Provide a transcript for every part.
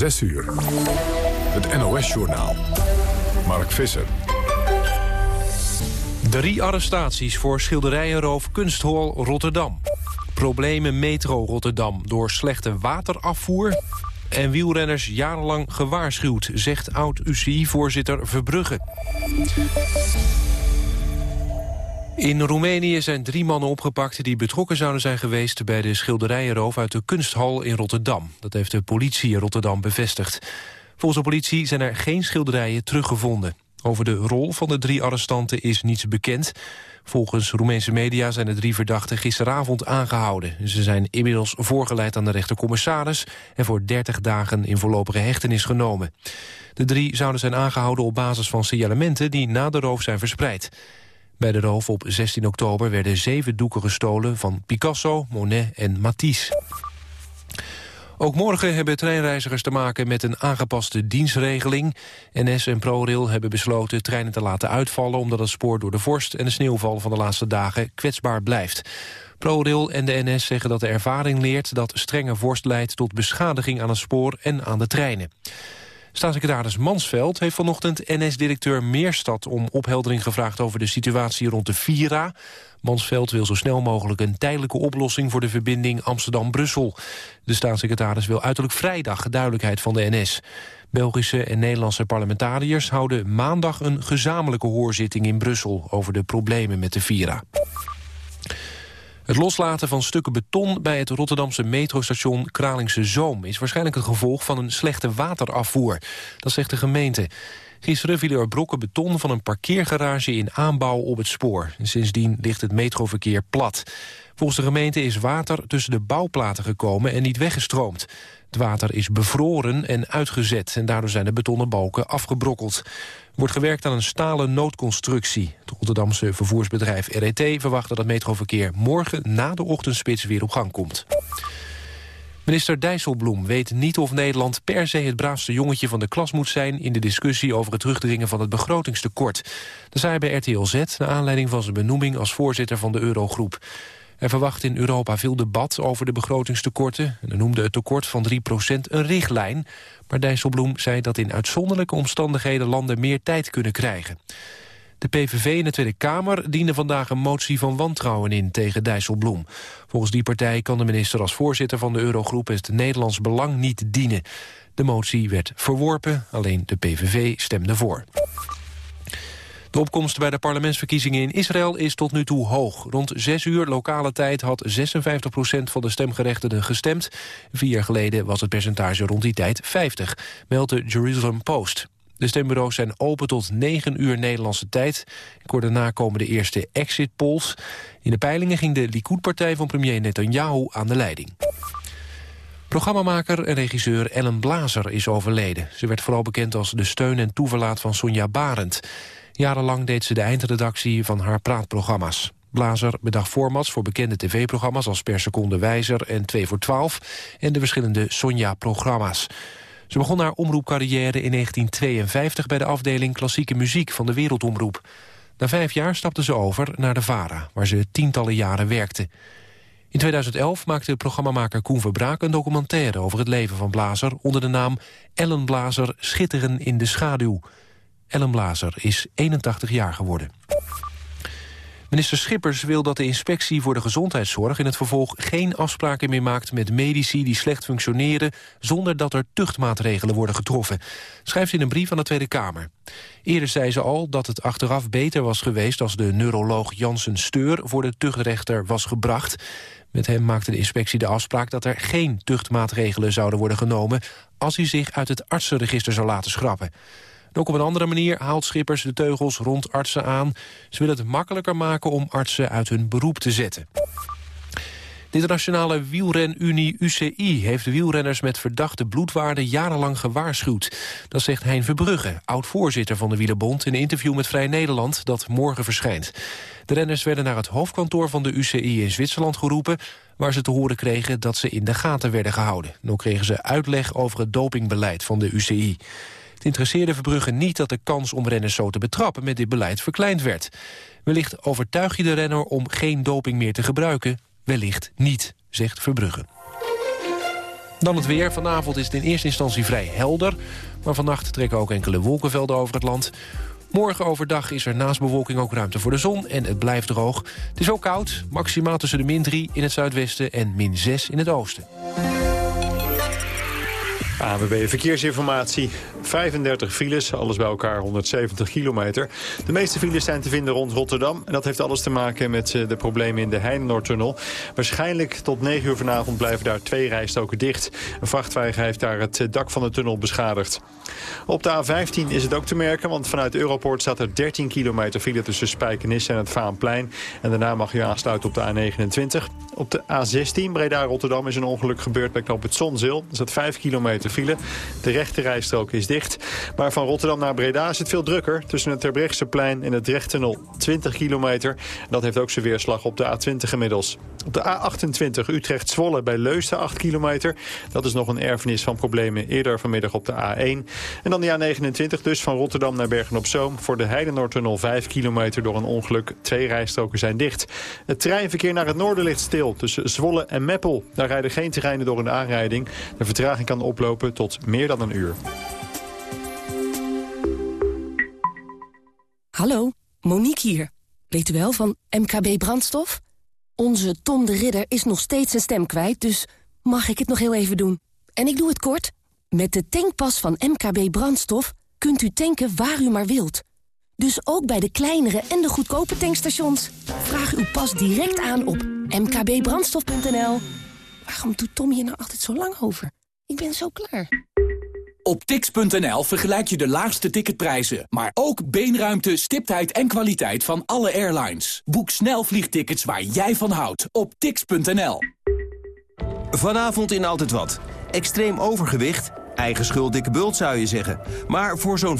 6 uur. Het NOS-journaal. Mark Visser. Drie arrestaties voor schilderijenroof Kunsthol Rotterdam. Problemen metro Rotterdam door slechte waterafvoer... en wielrenners jarenlang gewaarschuwd, zegt oud-UCI-voorzitter Verbrugge. In Roemenië zijn drie mannen opgepakt die betrokken zouden zijn geweest bij de schilderijenroof uit de kunsthal in Rotterdam. Dat heeft de politie in Rotterdam bevestigd. Volgens de politie zijn er geen schilderijen teruggevonden. Over de rol van de drie arrestanten is niets bekend. Volgens Roemeense media zijn de drie verdachten gisteravond aangehouden. Ze zijn inmiddels voorgeleid aan de rechtercommissaris... en voor 30 dagen in voorlopige hechtenis genomen. De drie zouden zijn aangehouden op basis van signalementen... die na de roof zijn verspreid. Bij de roof op 16 oktober werden zeven doeken gestolen... van Picasso, Monet en Matisse. Ook morgen hebben treinreizigers te maken met een aangepaste dienstregeling. NS en ProRail hebben besloten treinen te laten uitvallen... omdat het spoor door de vorst en de sneeuwval van de laatste dagen kwetsbaar blijft. ProRail en de NS zeggen dat de ervaring leert dat strenge vorst leidt... tot beschadiging aan het spoor en aan de treinen. Staatssecretaris Mansveld heeft vanochtend NS-directeur Meerstad om opheldering gevraagd over de situatie rond de Vira. Mansveld wil zo snel mogelijk een tijdelijke oplossing voor de verbinding Amsterdam-Brussel. De staatssecretaris wil uiterlijk vrijdag duidelijkheid van de NS. Belgische en Nederlandse parlementariërs houden maandag een gezamenlijke hoorzitting in Brussel over de problemen met de Vira. Het loslaten van stukken beton bij het Rotterdamse metrostation Kralingse Zoom... is waarschijnlijk een gevolg van een slechte waterafvoer. Dat zegt de gemeente. Gisteren vielen er brokken beton van een parkeergarage in aanbouw op het spoor. Sindsdien ligt het metroverkeer plat. Volgens de gemeente is water tussen de bouwplaten gekomen en niet weggestroomd. Het water is bevroren en uitgezet en daardoor zijn de betonnen balken afgebrokkeld. Er wordt gewerkt aan een stalen noodconstructie. Het Rotterdamse vervoersbedrijf RET verwacht dat het metroverkeer morgen na de ochtendspits weer op gang komt. Minister Dijsselbloem weet niet of Nederland per se het braafste jongetje van de klas moet zijn in de discussie over het terugdringen van het begrotingstekort. Dat zei hij bij RTL Z naar aanleiding van zijn benoeming als voorzitter van de Eurogroep. Hij verwacht in Europa veel debat over de begrotingstekorten. En noemde het tekort van 3% een richtlijn. Maar Dijsselbloem zei dat in uitzonderlijke omstandigheden landen meer tijd kunnen krijgen. De PVV in de Tweede Kamer diende vandaag een motie van wantrouwen in tegen Dijsselbloem. Volgens die partij kan de minister als voorzitter van de Eurogroep het Nederlands belang niet dienen. De motie werd verworpen, alleen de PVV stemde voor. De opkomst bij de parlementsverkiezingen in Israël is tot nu toe hoog. Rond 6 uur lokale tijd had 56 procent van de stemgerechtigden gestemd. Vier jaar geleden was het percentage rond die tijd 50, meldt de Jerusalem Post. De stembureaus zijn open tot 9 uur Nederlandse tijd. Kort daarna komen de eerste exit polls. In de peilingen ging de Likud-partij van premier Netanyahu aan de leiding. Programmamaker en regisseur Ellen Blazer is overleden. Ze werd vooral bekend als de steun en toeverlaat van Sonja Barend. Jarenlang deed ze de eindredactie van haar praatprogramma's. Blazer bedacht formats voor bekende tv-programma's als Per Seconde Wijzer en 2 voor 12 en de verschillende Sonja-programma's. Ze begon haar omroepcarrière in 1952 bij de afdeling klassieke muziek van de Wereldomroep. Na vijf jaar stapte ze over naar de VARA, waar ze tientallen jaren werkte. In 2011 maakte programmamaker Koen Verbraak een documentaire over het leven van Blazer onder de naam Ellen Blazer Schitteren in de Schaduw. Ellen Blazer is 81 jaar geworden. Minister Schippers wil dat de inspectie voor de gezondheidszorg in het vervolg geen afspraken meer maakt met medici die slecht functioneren zonder dat er tuchtmaatregelen worden getroffen. Schrijft in een brief aan de Tweede Kamer. Eerder zei ze al dat het achteraf beter was geweest als de neuroloog Jansen Steur voor de tuchtrechter was gebracht. Met hem maakte de inspectie de afspraak dat er geen tuchtmaatregelen zouden worden genomen als hij zich uit het artsenregister zou laten schrappen ook op een andere manier haalt Schippers de teugels rond artsen aan. Ze willen het makkelijker maken om artsen uit hun beroep te zetten. De internationale wielrenunie UCI heeft wielrenners met verdachte bloedwaarden jarenlang gewaarschuwd. Dat zegt Hein Verbrugge, oud-voorzitter van de Wielerbond, in een interview met Vrij Nederland dat morgen verschijnt. De renners werden naar het hoofdkantoor van de UCI in Zwitserland geroepen, waar ze te horen kregen dat ze in de gaten werden gehouden. ook kregen ze uitleg over het dopingbeleid van de UCI. Het interesseerde Verbrugge niet dat de kans om renners zo te betrappen met dit beleid verkleind werd. Wellicht overtuig je de renner om geen doping meer te gebruiken. Wellicht niet, zegt Verbrugge. Dan het weer. Vanavond is het in eerste instantie vrij helder. Maar vannacht trekken ook enkele wolkenvelden over het land. Morgen overdag is er naast bewolking ook ruimte voor de zon en het blijft droog. Het is ook koud, maximaal tussen de min 3 in het zuidwesten en min 6 in het oosten. AWB Verkeersinformatie. 35 files, alles bij elkaar 170 kilometer. De meeste files zijn te vinden rond Rotterdam. En dat heeft alles te maken met eh, de problemen in de Heinenoordtunnel. Waarschijnlijk tot 9 uur vanavond blijven daar twee rijstoken dicht. Een vrachtwagen heeft daar het eh, dak van de tunnel beschadigd. Op de A15 is het ook te merken, want vanuit Europoort staat er 13 kilometer file tussen Spijkenisse en het Vaanplein. En daarna mag je aansluiten op de A29. Op de A16 Breda-Rotterdam is een ongeluk gebeurd bij knop het Zonzeel. Er staat 5 kilometer file. De rechte rijstrook is dicht. Maar van Rotterdam naar Breda is het veel drukker. Tussen het Terbrechtseplein en het Drechttunnel 20 kilometer. Dat heeft ook zijn weerslag op de A20 inmiddels. Op de A28 Utrecht-Zwolle bij Leusden 8 kilometer. Dat is nog een erfenis van problemen eerder vanmiddag op de A1. En dan de A29 dus van Rotterdam naar Bergen-op-Zoom. Voor de Heidenoordtunnel 5 kilometer door een ongeluk. Twee rijstroken zijn dicht. Het treinverkeer naar het noorden ligt stil tussen Zwolle en Meppel. Daar rijden geen terreinen door een aanrijding. De vertraging kan oplopen tot meer dan een uur. Hallo, Monique hier. Weet u wel, van MKB Brandstof? Onze Tom de Ridder is nog steeds zijn stem kwijt, dus mag ik het nog heel even doen? En ik doe het kort. Met de tankpas van MKB Brandstof kunt u tanken waar u maar wilt. Dus ook bij de kleinere en de goedkope tankstations. Vraag uw pas direct aan op mkbbrandstof.nl. Waarom doet Tom hier nou altijd zo lang over? Ik ben zo klaar. Op tix.nl vergelijk je de laagste ticketprijzen, maar ook beenruimte, stiptheid en kwaliteit van alle airlines. Boek snel vliegtickets waar jij van houdt op tix.nl. Vanavond in Altijd Wat. Extreem overgewicht, eigen schuld dikke bult zou je zeggen. Maar voor zo'n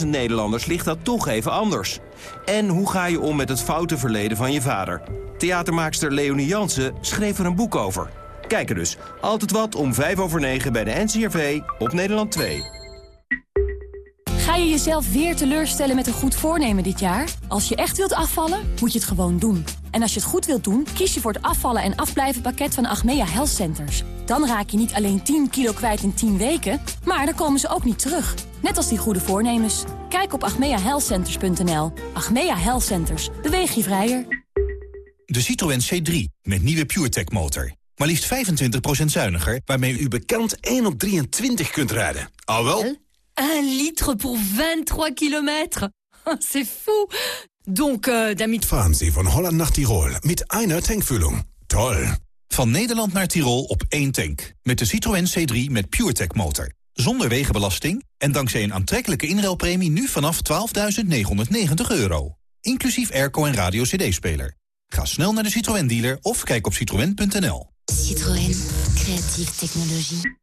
500.000 Nederlanders ligt dat toch even anders. En hoe ga je om met het foute verleden van je vader? Theatermaakster Leonie Jansen schreef er een boek over. Kijk er dus. Altijd wat om 5 over 9 bij de NCRV op Nederland 2. Ga je jezelf weer teleurstellen met een goed voornemen dit jaar? Als je echt wilt afvallen, moet je het gewoon doen. En als je het goed wilt doen, kies je voor het afvallen en afblijven pakket van Achmea Health Centers. Dan raak je niet alleen 10 kilo kwijt in 10 weken, maar dan komen ze ook niet terug. Net als die goede voornemens. Kijk op achmeahealthcenters.nl. Achmea Health Centers. Beweeg je vrijer. De Citroën C3 met nieuwe PureTech motor. Maar liefst 25% zuiniger, waarmee u bekend 1 op 23 kunt rijden. Al wel? 1 litre voor 23 kilometer. C'est fou. Donc, uh, damit... Fahren Sie von Holland nach Tirol mit einer Tankfüllung. Toll. Van Nederland naar Tirol op één tank. Met de Citroën C3 met PureTech motor. Zonder wegenbelasting en dankzij een aantrekkelijke inruilpremie nu vanaf 12.990 euro. Inclusief airco en radio cd-speler. Ga snel naar de Citroën dealer of kijk op citroën.nl. Citroën. Creatieve technologie.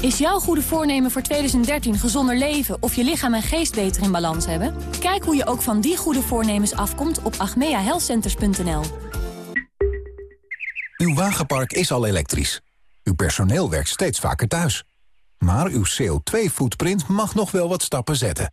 Is jouw goede voornemen voor 2013 gezonder leven of je lichaam en geest beter in balans hebben? Kijk hoe je ook van die goede voornemens afkomt op agmeahealthcenters.nl. Uw wagenpark is al elektrisch. Uw personeel werkt steeds vaker thuis. Maar uw CO2-footprint mag nog wel wat stappen zetten.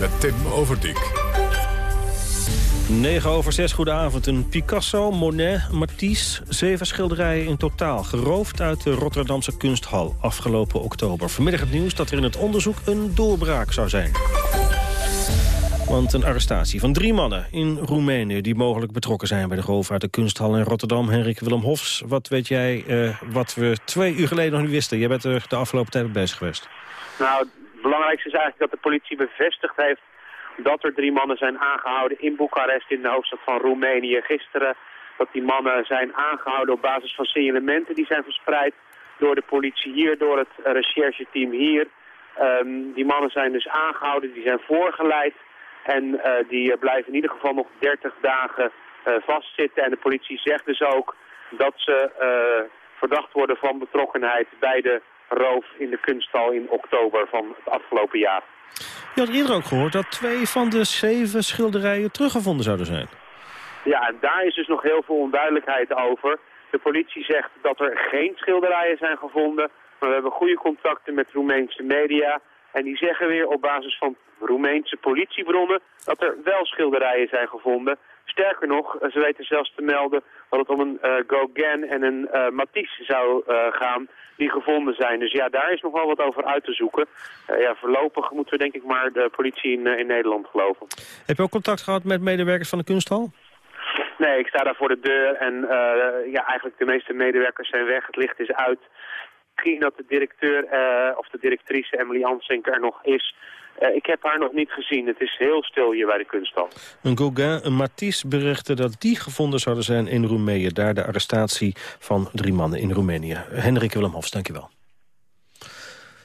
met Tim Overdijk. 9 over 6, goedenavond. Een Picasso, Monet, Matisse, zeven schilderijen in totaal. Geroofd uit de Rotterdamse kunsthal afgelopen oktober. Vanmiddag het nieuws dat er in het onderzoek een doorbraak zou zijn. Want een arrestatie van drie mannen in Roemenië... die mogelijk betrokken zijn bij de roof uit de kunsthal in Rotterdam. Henrik Willem Hofs, wat weet jij uh, wat we twee uur geleden nog niet wisten? Jij bent er de afgelopen tijd bezig geweest. Nou, belangrijkste is eigenlijk dat de politie bevestigd heeft dat er drie mannen zijn aangehouden in Boekarest, in de hoofdstad van Roemenië. Gisteren dat die mannen zijn aangehouden op basis van signalementen die zijn verspreid door de politie hier, door het rechercheteam hier. Um, die mannen zijn dus aangehouden, die zijn voorgeleid en uh, die blijven in ieder geval nog 30 dagen uh, vastzitten. En de politie zegt dus ook dat ze verdacht worden van betrokkenheid bij de roof in de kunsthal in oktober van het afgelopen jaar. Je had eerder ook gehoord dat twee van de zeven schilderijen teruggevonden zouden zijn. Ja, en daar is dus nog heel veel onduidelijkheid over. De politie zegt dat er geen schilderijen zijn gevonden, maar we hebben goede contacten met Roemeense media. En die zeggen weer op basis van Roemeense politiebronnen dat er wel schilderijen zijn gevonden. Sterker nog, ze weten zelfs te melden dat het om een uh, Gauguin en een uh, Matisse zou uh, gaan die gevonden zijn. Dus ja, daar is nog wel wat over uit te zoeken. ja, voorlopig moeten we denk ik maar de politie in, in Nederland geloven. Heb je ook contact gehad met medewerkers van de kunsthal? Nee, ik sta daar voor de deur en ja, eigenlijk de meeste medewerkers zijn weg. Het licht is uit. Misschien dat de directeur of de directrice Emily Ansink er nog is. Uh, ik heb haar nog niet gezien. Het is heel stil hier bij de kunsthal. Een Gauguin, een Matisse berichtte dat die gevonden zouden zijn in Roemenië. Daar de arrestatie van drie mannen in Roemenië. Hendrik Willem Hofs, dankjewel.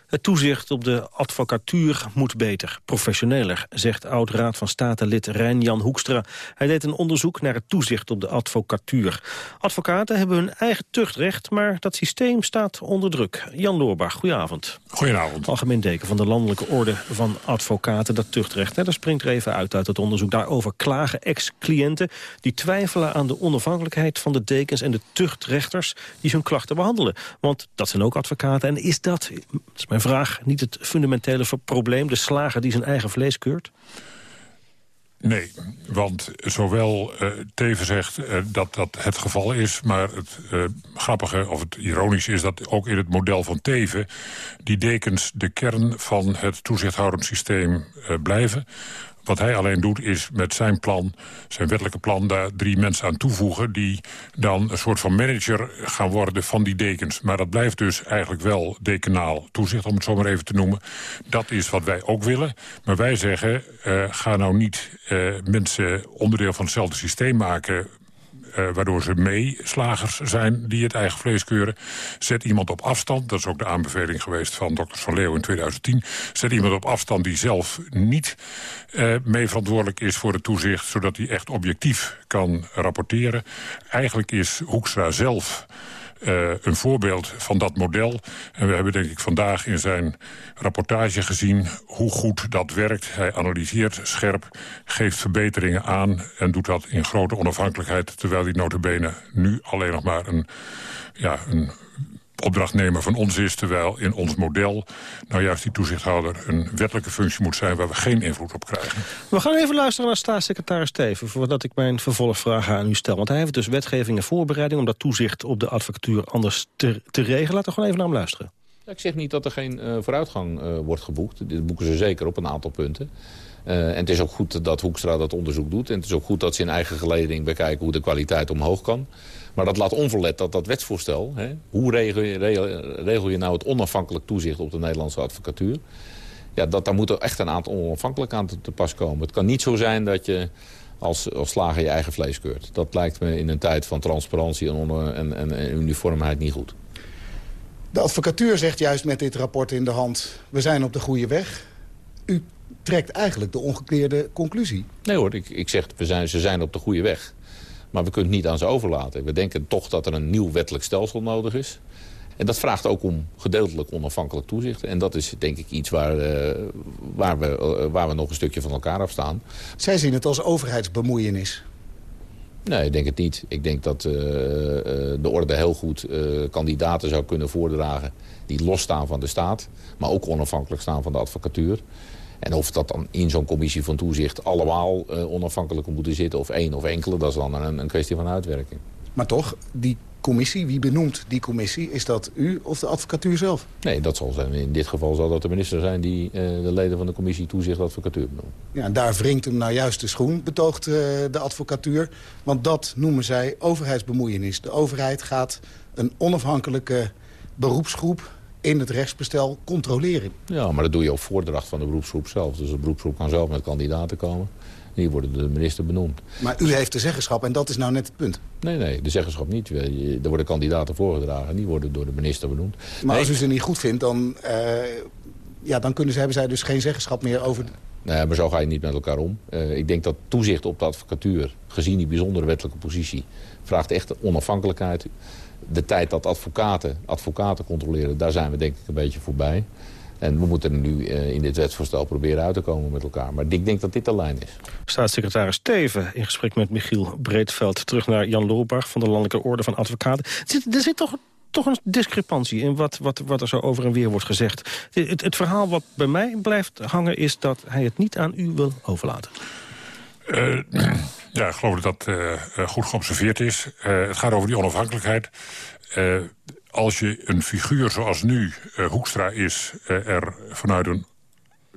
Het toezicht op de advocatuur moet beter, professioneler, zegt oud-raad van State-lid Rijn-Jan Hoekstra. Hij deed een onderzoek naar het toezicht op de advocatuur. Advocaten hebben hun eigen tuchtrecht, maar dat systeem staat onder druk. Jan Loorbach, goedenavond. Goedenavond. Algemeen deken van de Landelijke Orde van Advocaten, dat tuchtrecht. Hè, dat springt er even uit uit het onderzoek. Daarover klagen ex-cliënten die twijfelen aan de onafhankelijkheid van de dekens en de tuchtrechters die hun klachten behandelen. Want dat zijn ook advocaten. En is dat, dat is mijn vraag, niet het fundamentele probleem... de slager die zijn eigen vlees keurt? Nee, want zowel uh, Teven zegt uh, dat dat het geval is... maar het uh, grappige of het ironische is dat ook in het model van Teven... die dekens de kern van het toezichthoudend systeem blijven... Wat hij alleen doet is met zijn plan, zijn wettelijke plan... daar drie mensen aan toevoegen... die dan een soort van manager gaan worden van die dekens. Maar dat blijft dus eigenlijk wel dekenaal toezicht, om het zo maar even te noemen. Dat is wat wij ook willen. Maar wij zeggen, uh, ga nou niet uh, mensen onderdeel van hetzelfde systeem maken uh, waardoor ze meeslagers zijn die het eigen vlees keuren. Zet iemand op afstand, dat is ook de aanbeveling geweest van dokter Van Leeuw in 2010. Zet iemand op afstand die zelf niet uh, mee verantwoordelijk is voor het toezicht... zodat hij echt objectief kan rapporteren. Eigenlijk is Hoekstra zelf uh, een voorbeeld van dat model. En we hebben denk ik vandaag in zijn rapportage gezien hoe goed dat werkt. Hij analyseert scherp, geeft verbeteringen aan en doet dat in grote onafhankelijkheid... terwijl hij notabene nu alleen nog maar een, ja, een opdrachtnemer van ons is... terwijl in ons model nou juist die toezichthouder een wettelijke functie moet zijn... waar we geen invloed op krijgen. We gaan even luisteren naar staatssecretaris Steven... voordat ik mijn vervolgvragen aan u stel. Want hij heeft dus wetgeving en voorbereiding... om dat toezicht op de advocatuur anders te, te regelen. Laten we gewoon even naar hem luisteren. Ja, ik zeg niet dat er geen uh, vooruitgang uh, wordt geboekt. Dit boeken ze zeker op een aantal punten. Uh, en het is ook goed dat Hoekstra dat onderzoek doet. En het is ook goed dat ze in eigen geleding bekijken hoe de kwaliteit omhoog kan. Maar dat laat onverlet dat dat wetsvoorstel... Hè, hoe regel je, regel je nou het onafhankelijk toezicht op de Nederlandse advocatuur... Ja, dat, daar moet er echt een aantal onafhankelijk aan te, te pas komen. Het kan niet zo zijn dat je als, als slager je eigen vlees keurt. Dat lijkt me in een tijd van transparantie en, en, en, en uniformheid niet goed. De advocatuur zegt juist met dit rapport in de hand... we zijn op de goede weg. U trekt eigenlijk de ongekleerde conclusie. Nee hoor, ik, ik zeg we zijn, ze zijn op de goede weg. Maar we kunnen het niet aan ze overlaten. We denken toch dat er een nieuw wettelijk stelsel nodig is. En dat vraagt ook om gedeeltelijk onafhankelijk toezicht. En dat is denk ik iets waar, uh, waar, we, uh, waar we nog een stukje van elkaar afstaan. Zij zien het als overheidsbemoeienis. Nee, ik denk het niet. Ik denk dat uh, de orde heel goed kandidaten zou kunnen voordragen... die losstaan van de staat, maar ook onafhankelijk staan van de advocatuur. En of dat dan in zo'n commissie van toezicht allemaal uh, onafhankelijk moeten zitten... of één of enkele, dat is dan een, een kwestie van uitwerking. Maar toch, die commissie, wie benoemt die commissie? Is dat u of de advocatuur zelf? Nee, dat zal zijn. in dit geval zal dat de minister zijn... die uh, de leden van de commissie toezicht advocatuur benoemt. Ja, en daar wringt hem nou juist de schoen, betoogt uh, de advocatuur. Want dat noemen zij overheidsbemoeienis. De overheid gaat een onafhankelijke beroepsgroep in het rechtsbestel controleren. Ja, maar dat doe je op voordracht van de beroepsgroep zelf. Dus de beroepsgroep kan zelf met kandidaten komen. Die worden door de minister benoemd. Maar u heeft de zeggenschap en dat is nou net het punt. Nee, nee, de zeggenschap niet. Er worden kandidaten voorgedragen en die worden door de minister benoemd. Maar nee, als u ze niet goed vindt, dan, uh, ja, dan kunnen ze, hebben zij dus geen zeggenschap meer over... Nee, maar zo ga je niet met elkaar om. Uh, ik denk dat toezicht op de advocatuur, gezien die bijzondere wettelijke positie... vraagt echt onafhankelijkheid. De tijd dat advocaten advocaten controleren, daar zijn we denk ik een beetje voorbij. En we moeten er nu uh, in dit wetsvoorstel proberen uit te komen met elkaar. Maar ik denk dat dit de lijn is. Staatssecretaris Teven in gesprek met Michiel Breedveld... terug naar Jan Loorbach van de Landelijke Orde van Advocaten. Er zit, er zit toch, toch een discrepantie in wat, wat, wat er zo over en weer wordt gezegd. Het, het verhaal wat bij mij blijft hangen is dat hij het niet aan u wil overlaten. Uh, ja, ik geloof dat dat uh, goed geobserveerd is. Het gaat over die onafhankelijkheid als je een figuur zoals nu Hoekstra is... Er vanuit een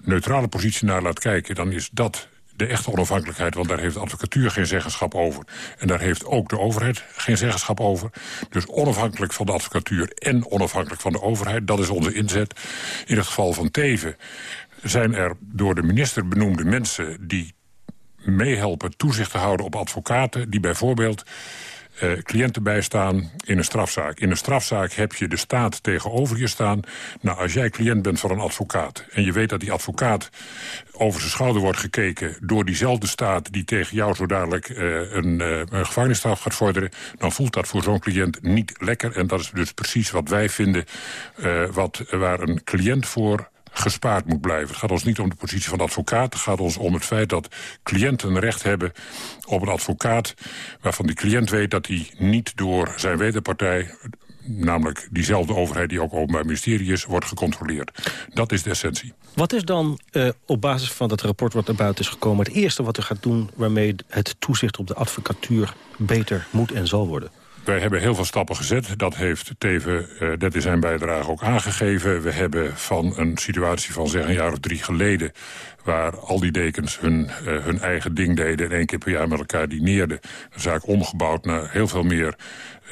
neutrale positie naar laat kijken... dan is dat de echte onafhankelijkheid, want daar heeft de advocatuur geen zeggenschap over. En daar heeft ook de overheid geen zeggenschap over. Dus onafhankelijk van de advocatuur en onafhankelijk van de overheid... dat is onze inzet. In het geval van Teven zijn er door de minister benoemde mensen... die meehelpen toezicht te houden op advocaten... die bijvoorbeeld uh, cliënten bijstaan in een strafzaak. In een strafzaak heb je de staat tegenover je staan. Nou, als jij cliënt bent van een advocaat... en je weet dat die advocaat over zijn schouder wordt gekeken... door diezelfde staat die tegen jou zo dadelijk uh, een, uh, een gevangenisstraf gaat vorderen... dan voelt dat voor zo'n cliënt niet lekker. En dat is dus precies wat wij vinden... wat, waar een cliënt voor gespaard moet blijven. Het gaat ons niet om de positie van de advocaat. Het gaat ons om het feit dat cliënten recht hebben op een advocaat... waarvan die cliënt weet dat hij niet door zijn wederpartij namelijk diezelfde overheid die ook openbaar ministerie is, wordt gecontroleerd. Dat is de essentie. Wat is dan uh, op basis van dat rapport wat naar buiten is gekomen... het eerste wat u gaat doen waarmee het toezicht op de advocatuur beter moet en zal worden? Wij hebben heel veel stappen gezet. Dat heeft Teven, uh, dat is zijn bijdrage ook aangegeven. We hebben van een situatie van zeg een jaar of drie geleden... waar al die dekens hun, uh, hun eigen ding deden... en één keer per jaar met elkaar dineerden. Een zaak omgebouwd naar heel veel meer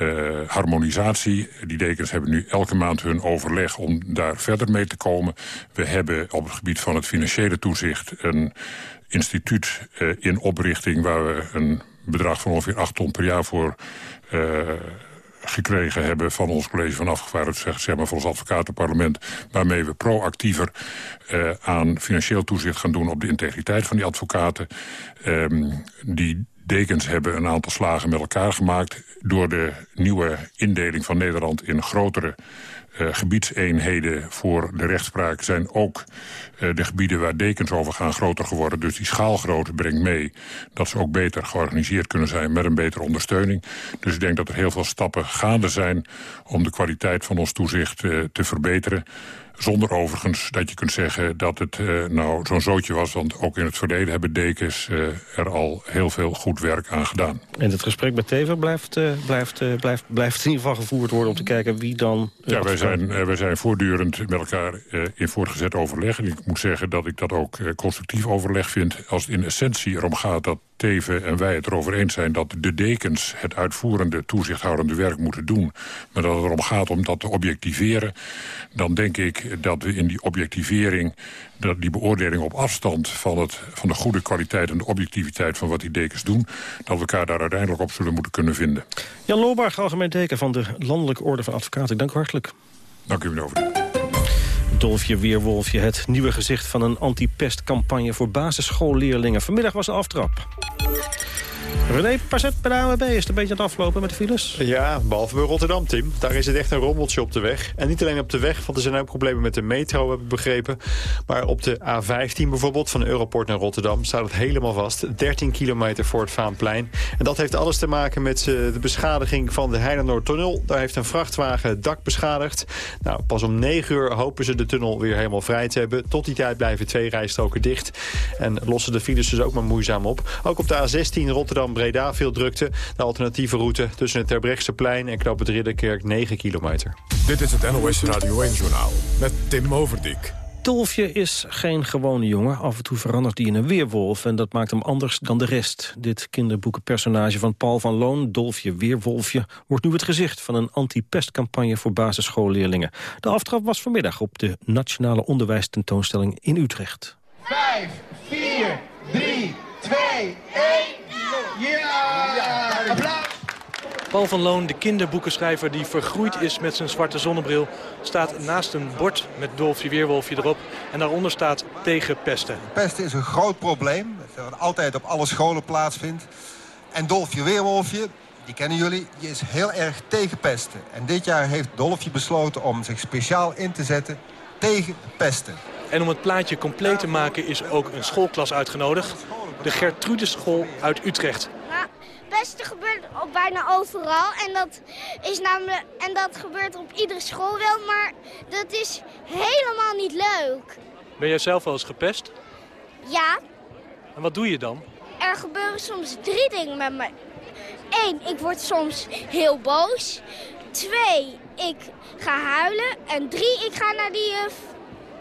uh, harmonisatie. Die dekens hebben nu elke maand hun overleg om daar verder mee te komen. We hebben op het gebied van het financiële toezicht... een instituut in oprichting waar we een bedrag van ongeveer 8 ton per jaar voor uh, gekregen hebben van ons college van afgevaardigden, zeg maar van ons advocatenparlement, waarmee we proactiever uh, aan financieel toezicht gaan doen op de integriteit van die advocaten. Um, die dekens hebben een aantal slagen met elkaar gemaakt door de nieuwe indeling van Nederland in grotere gebiedseenheden voor de rechtspraak zijn ook uh, de gebieden waar dekens over gaan groter geworden. Dus die schaalgrootte brengt mee dat ze ook beter georganiseerd kunnen zijn met een betere ondersteuning. Dus ik denk dat er heel veel stappen gaande zijn om de kwaliteit van ons toezicht uh, te verbeteren. Zonder overigens dat je kunt zeggen dat het uh, nou zo'n zootje was. Want ook in het verleden hebben dekens uh, er al heel veel goed werk aan gedaan. En het gesprek met Teven blijft, uh, blijft, blijft, blijft in ieder geval gevoerd worden... om te kijken wie dan... Ja, wij zijn, wij zijn voortdurend met elkaar in voortgezet overleg. En ik moet zeggen dat ik dat ook constructief overleg vind... als het in essentie erom gaat dat Teven en wij het erover eens zijn... dat de dekens het uitvoerende, toezichthoudende werk moeten doen. Maar dat het erom gaat om dat te objectiveren. Dan denk ik dat we in die objectivering... Dat die beoordeling op afstand van, het, van de goede kwaliteit... en de objectiviteit van wat die dekens doen... dat we elkaar daar uiteindelijk op zullen moeten kunnen vinden. Jan Loobarg, algemeen deken van de Landelijke Orde van Advocaten. Dank u hartelijk. Dank u, meneer Overdien. Dolfje Weerwolfje, het nieuwe gezicht van een anti-pestcampagne voor basisschoolleerlingen. Vanmiddag was de aftrap. René Pazet bij de AWB is het een beetje aan het aflopen met de files? Ja, behalve bij Rotterdam, Tim. Daar is het echt een rommeltje op de weg. En niet alleen op de weg, want er zijn ook problemen met de metro, heb ik begrepen. Maar op de A15 bijvoorbeeld, van Europort naar Rotterdam... staat het helemaal vast. 13 kilometer voor het Vaanplein. En dat heeft alles te maken met de beschadiging van de Heinenoordtunnel. Daar heeft een vrachtwagen het dak beschadigd. Nou, pas om 9 uur hopen ze de tunnel weer helemaal vrij te hebben. Tot die tijd blijven twee rijstroken dicht. En lossen de files dus ook maar moeizaam op. Ook op de A16 Rotterdam Breda veel drukte. De alternatieve route tussen het Terbrechtseplein en Knoop het Ridderkerk 9 kilometer. Dit is het NOS Radio 1-journaal met Tim Overdijk. Dolfje is geen gewone jongen. Af en toe verandert hij in een weerwolf en dat maakt hem anders dan de rest. Dit kinderboekenpersonage van Paul van Loon, Dolfje Weerwolfje... wordt nu het gezicht van een anti-pestcampagne voor basisschoolleerlingen. De aftrap was vanmiddag op de Nationale Onderwijstentoonstelling in Utrecht. 5, 4, 3, 2, 1... Ja! Applaus! Paul van Loon, de kinderboekenschrijver die vergroeid is met zijn zwarte zonnebril... staat naast een bord met Dolfje Weerwolfje erop. En daaronder staat tegen pesten. Pesten is een groot probleem. Dat altijd op alle scholen plaatsvindt. En Dolfje Weerwolfje, die kennen jullie, die is heel erg tegen pesten. En dit jaar heeft Dolfje besloten om zich speciaal in te zetten tegen pesten. En om het plaatje compleet te maken is ook een schoolklas uitgenodigd. De Gertrudeschool uit Utrecht. Pesten gebeurt op bijna overal. En dat, is namelijk, en dat gebeurt op iedere school wel, maar dat is helemaal niet leuk. Ben jij zelf wel eens gepest? Ja, En wat doe je dan? er gebeuren soms drie dingen met me. Eén, ik word soms heel boos. Twee, ik ga huilen. En drie, ik ga naar die juf.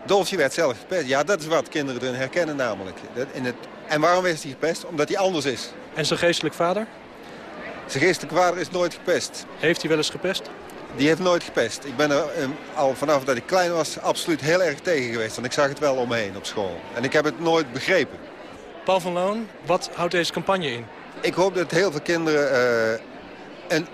Dolfje werd zelf gepest. Ja, dat is wat kinderen erin herkennen namelijk. Dat in het... En waarom is hij gepest? Omdat hij anders is. En zijn geestelijk vader? Zijn geestelijk vader is nooit gepest. Heeft hij wel eens gepest? Die heeft nooit gepest. Ik ben er eh, al vanaf dat ik klein was absoluut heel erg tegen geweest. Want ik zag het wel om me heen op school. En ik heb het nooit begrepen. Paul van Loon, wat houdt deze campagne in? Ik hoop dat heel veel kinderen eh, een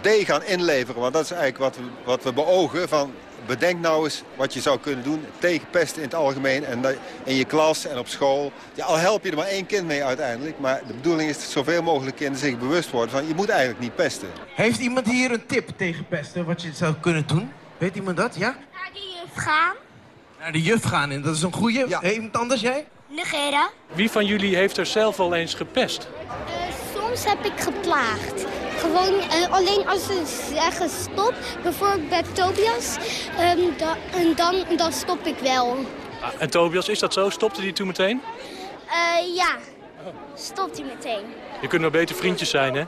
idee gaan inleveren. Want dat is eigenlijk wat we, wat we beogen. Van, bedenk nou eens wat je zou kunnen doen tegen pesten in het algemeen. En in je klas en op school. Ja, al help je er maar één kind mee uiteindelijk. Maar de bedoeling is dat zoveel mogelijk kinderen zich bewust worden van... je moet eigenlijk niet pesten. Heeft iemand hier een tip tegen pesten wat je zou kunnen doen? Weet iemand dat, ja? Naar die juf gaan. Naar de juf gaan en dat is een goeie. Ja. Iemand anders, jij? Negeren. Wie van jullie heeft er zelf al eens gepest? soms heb ik geplaagd. Gewoon eh, alleen als ze zeggen stop, bijvoorbeeld bij Tobias, ehm, da- en dan, dan stop ik wel. Ah, en Tobias, is dat zo? Stopte hij toen meteen? Eh, ja, stopt hij meteen. Je kunt maar beter vriendjes zijn, hè?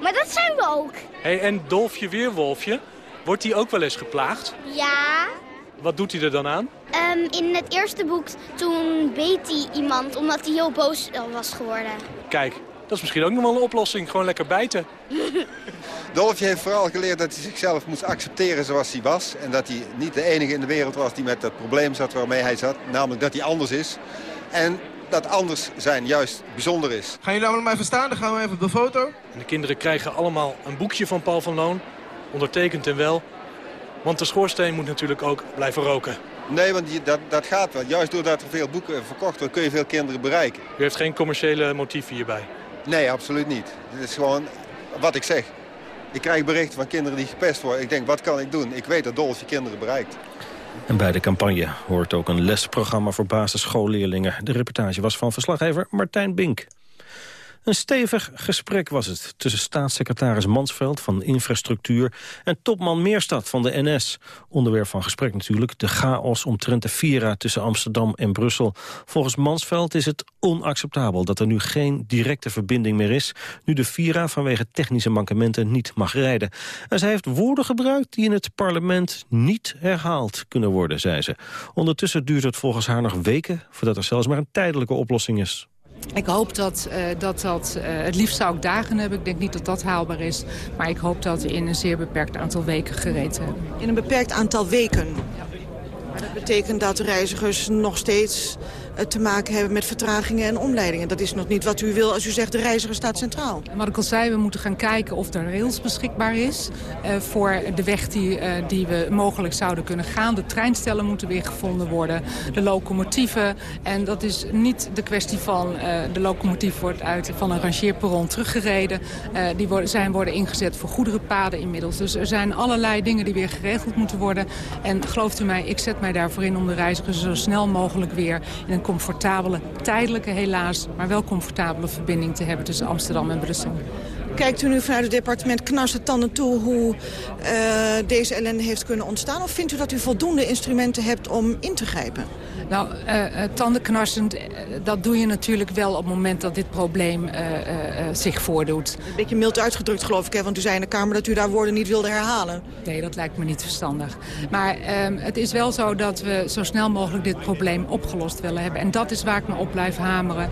Maar dat zijn we ook. Hey, en Dolfje Weerwolfje, wordt hij ook wel eens geplaagd? Ja. Wat doet hij er dan aan? Ehm, in het eerste boek, toen beet hij iemand omdat hij heel boos was geworden. Kijk, dat is misschien ook nog wel een oplossing. Gewoon lekker bijten. Dolfje heeft vooral geleerd dat hij zichzelf moest accepteren zoals hij was. En dat hij niet de enige in de wereld was die met dat probleem zat waarmee hij zat. Namelijk dat hij anders is. En dat anders zijn juist bijzonder is. Gaan jullie allemaal even staan? Dan gaan we even op de foto. En de kinderen krijgen allemaal een boekje van Paul van Loon. Ondertekend en wel. Want de schoorsteen moet natuurlijk ook blijven roken. Nee, want die, dat, dat gaat wel. Juist doordat er veel boeken verkocht worden, kun je veel kinderen bereiken. U heeft geen commerciële motieven hierbij? Nee, absoluut niet. Het is gewoon wat ik zeg. Ik krijg berichten van kinderen die gepest worden. Ik denk, wat kan ik doen? Ik weet dat Dolfje kinderen bereikt. En bij de campagne hoort ook een lesprogramma voor basisschoolleerlingen. De reportage was van verslaggever Martijn Bink. Een stevig gesprek was het tussen staatssecretaris Mansveld van Infrastructuur en topman Meerstad van de NS. Onderwerp van gesprek natuurlijk de chaos omtrent de Vira tussen Amsterdam en Brussel. Volgens Mansveld is het onacceptabel dat er nu geen directe verbinding meer is, nu de Vira vanwege technische mankementen niet mag rijden. En zij heeft woorden gebruikt die in het parlement niet herhaald kunnen worden, zei ze. Ondertussen duurt het volgens haar nog weken voordat er zelfs maar een tijdelijke oplossing is. Ik hoop dat uh, dat, dat uh, het liefst zou ik dagen hebben. Ik denk niet dat dat haalbaar is. Maar ik hoop dat we in een zeer beperkt aantal weken gereed hebben. In een beperkt aantal weken? Maar dat betekent dat reizigers nog steeds te maken hebben met vertragingen en omleidingen. Dat is nog niet wat u wil als u zegt de reiziger staat centraal. En wat ik al zei, we moeten gaan kijken of er rails beschikbaar is... Uh, voor de weg die, uh, die we mogelijk zouden kunnen gaan. De treinstellen moeten weer gevonden worden. De locomotieven. En dat is niet de kwestie van de locomotief wordt uit van een rangeerperron teruggereden. die worden, zijn worden ingezet voor goederenpaden inmiddels. Dus er zijn allerlei dingen die weer geregeld moeten worden. En gelooft u mij, ik zet mij daarvoor in om de reizigers zo snel mogelijk weer... in een comfortabele, tijdelijke helaas, maar wel comfortabele verbinding te hebben tussen Amsterdam en Brussel. Kijkt u nu vanuit het departement knarste tanden toe hoe uh, deze ellende heeft kunnen ontstaan? Of vindt u dat u voldoende instrumenten hebt om in te grijpen? Nou, uh, tandenknarsend, uh, dat doe je natuurlijk wel op het moment dat dit probleem zich voordoet. Een beetje mild uitgedrukt geloof ik, hè? want u zei in de Kamer dat u daar woorden niet wilde herhalen. Nee, dat lijkt me niet verstandig. Maar ehm, het is wel zo dat we zo snel mogelijk dit probleem opgelost willen hebben. En dat is waar ik me op blijf hameren.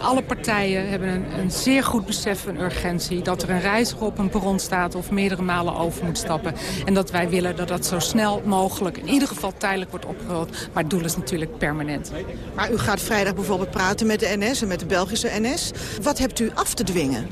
alle partijen hebben een, een zeer goed besef van urgentie. Dat er een reiziger op een perron staat of meerdere malen over moet stappen. En dat wij willen dat dat zo snel mogelijk, in ieder geval tijdelijk wordt opgerold. Maar het doel is natuurlijk permanent. Maar u gaat vrijdag bijvoorbeeld praten met de NS en met de Belgische NS. Wat hebt u af te dwingen?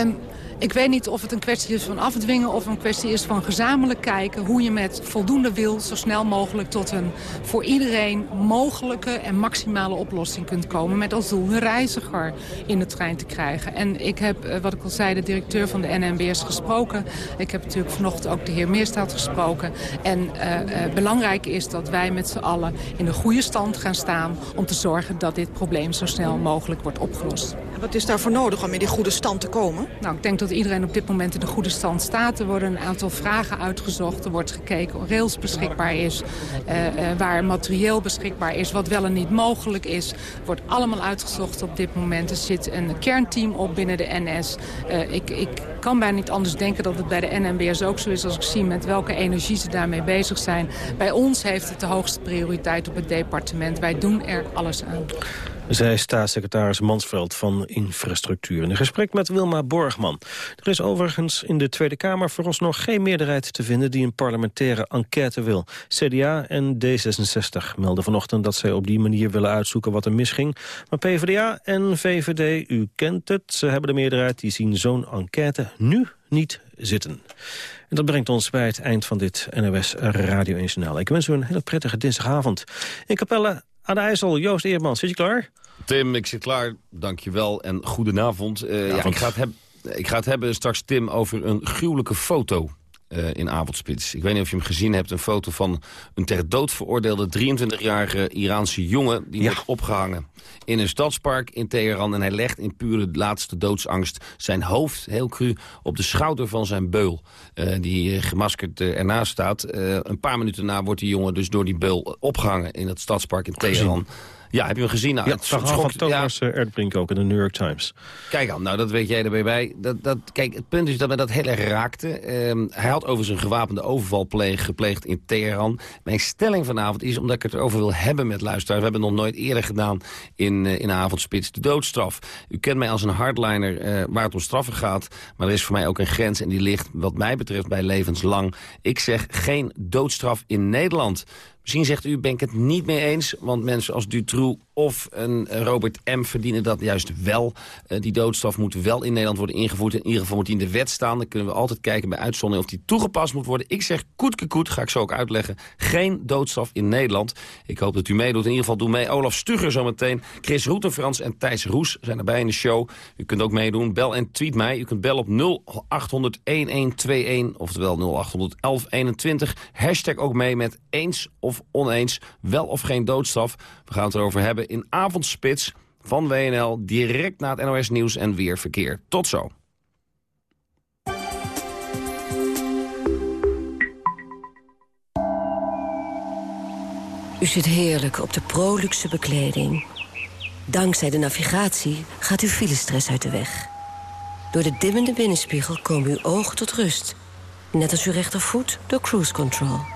Um, Ik weet niet of het een kwestie is van afdwingen of een kwestie is van gezamenlijk kijken... hoe je met voldoende wil zo snel mogelijk tot een voor iedereen mogelijke en maximale oplossing kunt komen. Met als doel een reiziger in de trein te krijgen. En ik heb, eh, wat ik al zei, de directeur van de NNBS gesproken. Ik heb natuurlijk vanochtend ook de heer Meerstaat gesproken. En uh, uh, belangrijk is dat wij met z'n allen in de goede stand gaan staan... om te zorgen dat dit probleem zo snel mogelijk wordt opgelost. Wat is daarvoor nodig om in die goede stand te komen? Nou, ik denk dat iedereen op dit moment in de goede stand staat. Er worden een aantal vragen uitgezocht. Er wordt gekeken of rails beschikbaar is. Uh, uh, waar materieel beschikbaar is. Wat wel en niet mogelijk is. wordt allemaal uitgezocht op dit moment. Er zit een kernteam op binnen de NS. Uh, ik, ik kan bijna niet anders denken dat het bij de NNBS ook zo is... als ik zie met welke energie ze daarmee bezig zijn. Bij ons heeft het de hoogste prioriteit op het departement. Wij doen er alles aan zei staatssecretaris Mansveld van Infrastructuur. In een gesprek met Wilma Borgman. Er is overigens in de Tweede Kamer vooralsnog geen meerderheid te vinden... die een parlementaire enquête wil. CDA en D66 melden vanochtend dat zij op die manier willen uitzoeken wat er misging. Maar PvdA en VVD, u kent het, ze hebben de meerderheid... die zien zo'n enquête nu niet zitten. En dat brengt ons bij het eind van dit NOS Radio 1 Journaal. Ik wens u een hele prettige dinsdagavond. In Capelle aan de IJssel, Joost Eerman, zit je klaar? Tim, ik zit klaar. Dankjewel en goedenavond. Uh, ja, ik, ga het ik ga het hebben straks, Tim, over een gruwelijke foto uh, in Avondspits. Ik weet niet of je hem gezien hebt. Een foto van een ter dood veroordeelde 23-jarige Iraanse jongen... die ja. wordt opgehangen in een stadspark in Teheran. En hij legt in pure laatste doodsangst zijn hoofd, heel cru... op de schouder van zijn beul, uh, die gemaskerd uh, ernaast staat. een paar minuten na wordt die jongen dus door die beul opgehangen... in het stadspark in Teheran. Gezien. Ja, heb je hem gezien? Nou, ja, het verhaal van Thomas ja. Erdbrink ook in de New York Times. Kijk aan, nou dat weet jij erbij bij. Dat, dat, kijk, het punt is dat mij dat heel erg raakte. Um, hij had over zijn gewapende overval pleeg, gepleegd in Teheran. Mijn stelling vanavond is, omdat ik het erover wil hebben met luisteraars... we hebben het nog nooit eerder gedaan in, uh, in Avondspits, de doodstraf. U kent mij als een hardliner uh, waar het om straffen gaat. Maar er is voor mij ook een grens en die ligt wat mij betreft bij levenslang. Ik zeg geen doodstraf in Nederland. Misschien zegt u, ben ik het niet mee eens. Want mensen als Dutroux of een Robert M. verdienen dat juist wel. Uh, die doodstraf moet wel in Nederland worden ingevoerd. In ieder geval moet die in de wet staan. Dan kunnen we altijd kijken bij uitzondering of die toegepast moet worden. Ik zeg koetke koet, ga ik zo ook uitleggen. Geen doodstraf in Nederland. Ik hoop dat u meedoet. In ieder geval doe mee. Olaf Stugger zometeen. Chris Roetenfrans en Thijs Roes zijn erbij in de show. U kunt ook meedoen. Bel en tweet mij. U kunt bellen op 0800 1121. Oftewel 0800 1121. Hashtag ook mee met eens of oneens. Wel of geen doodstraf. We gaan het erover hebben in Avondspits van WNL... direct na het NOS Nieuws en Weerverkeer. Tot zo. U zit heerlijk op de proluxe bekleding. Dankzij de navigatie gaat uw filestress uit de weg. Door de dimmende binnenspiegel komen uw ogen tot rust. Net als uw rechtervoet door cruise control.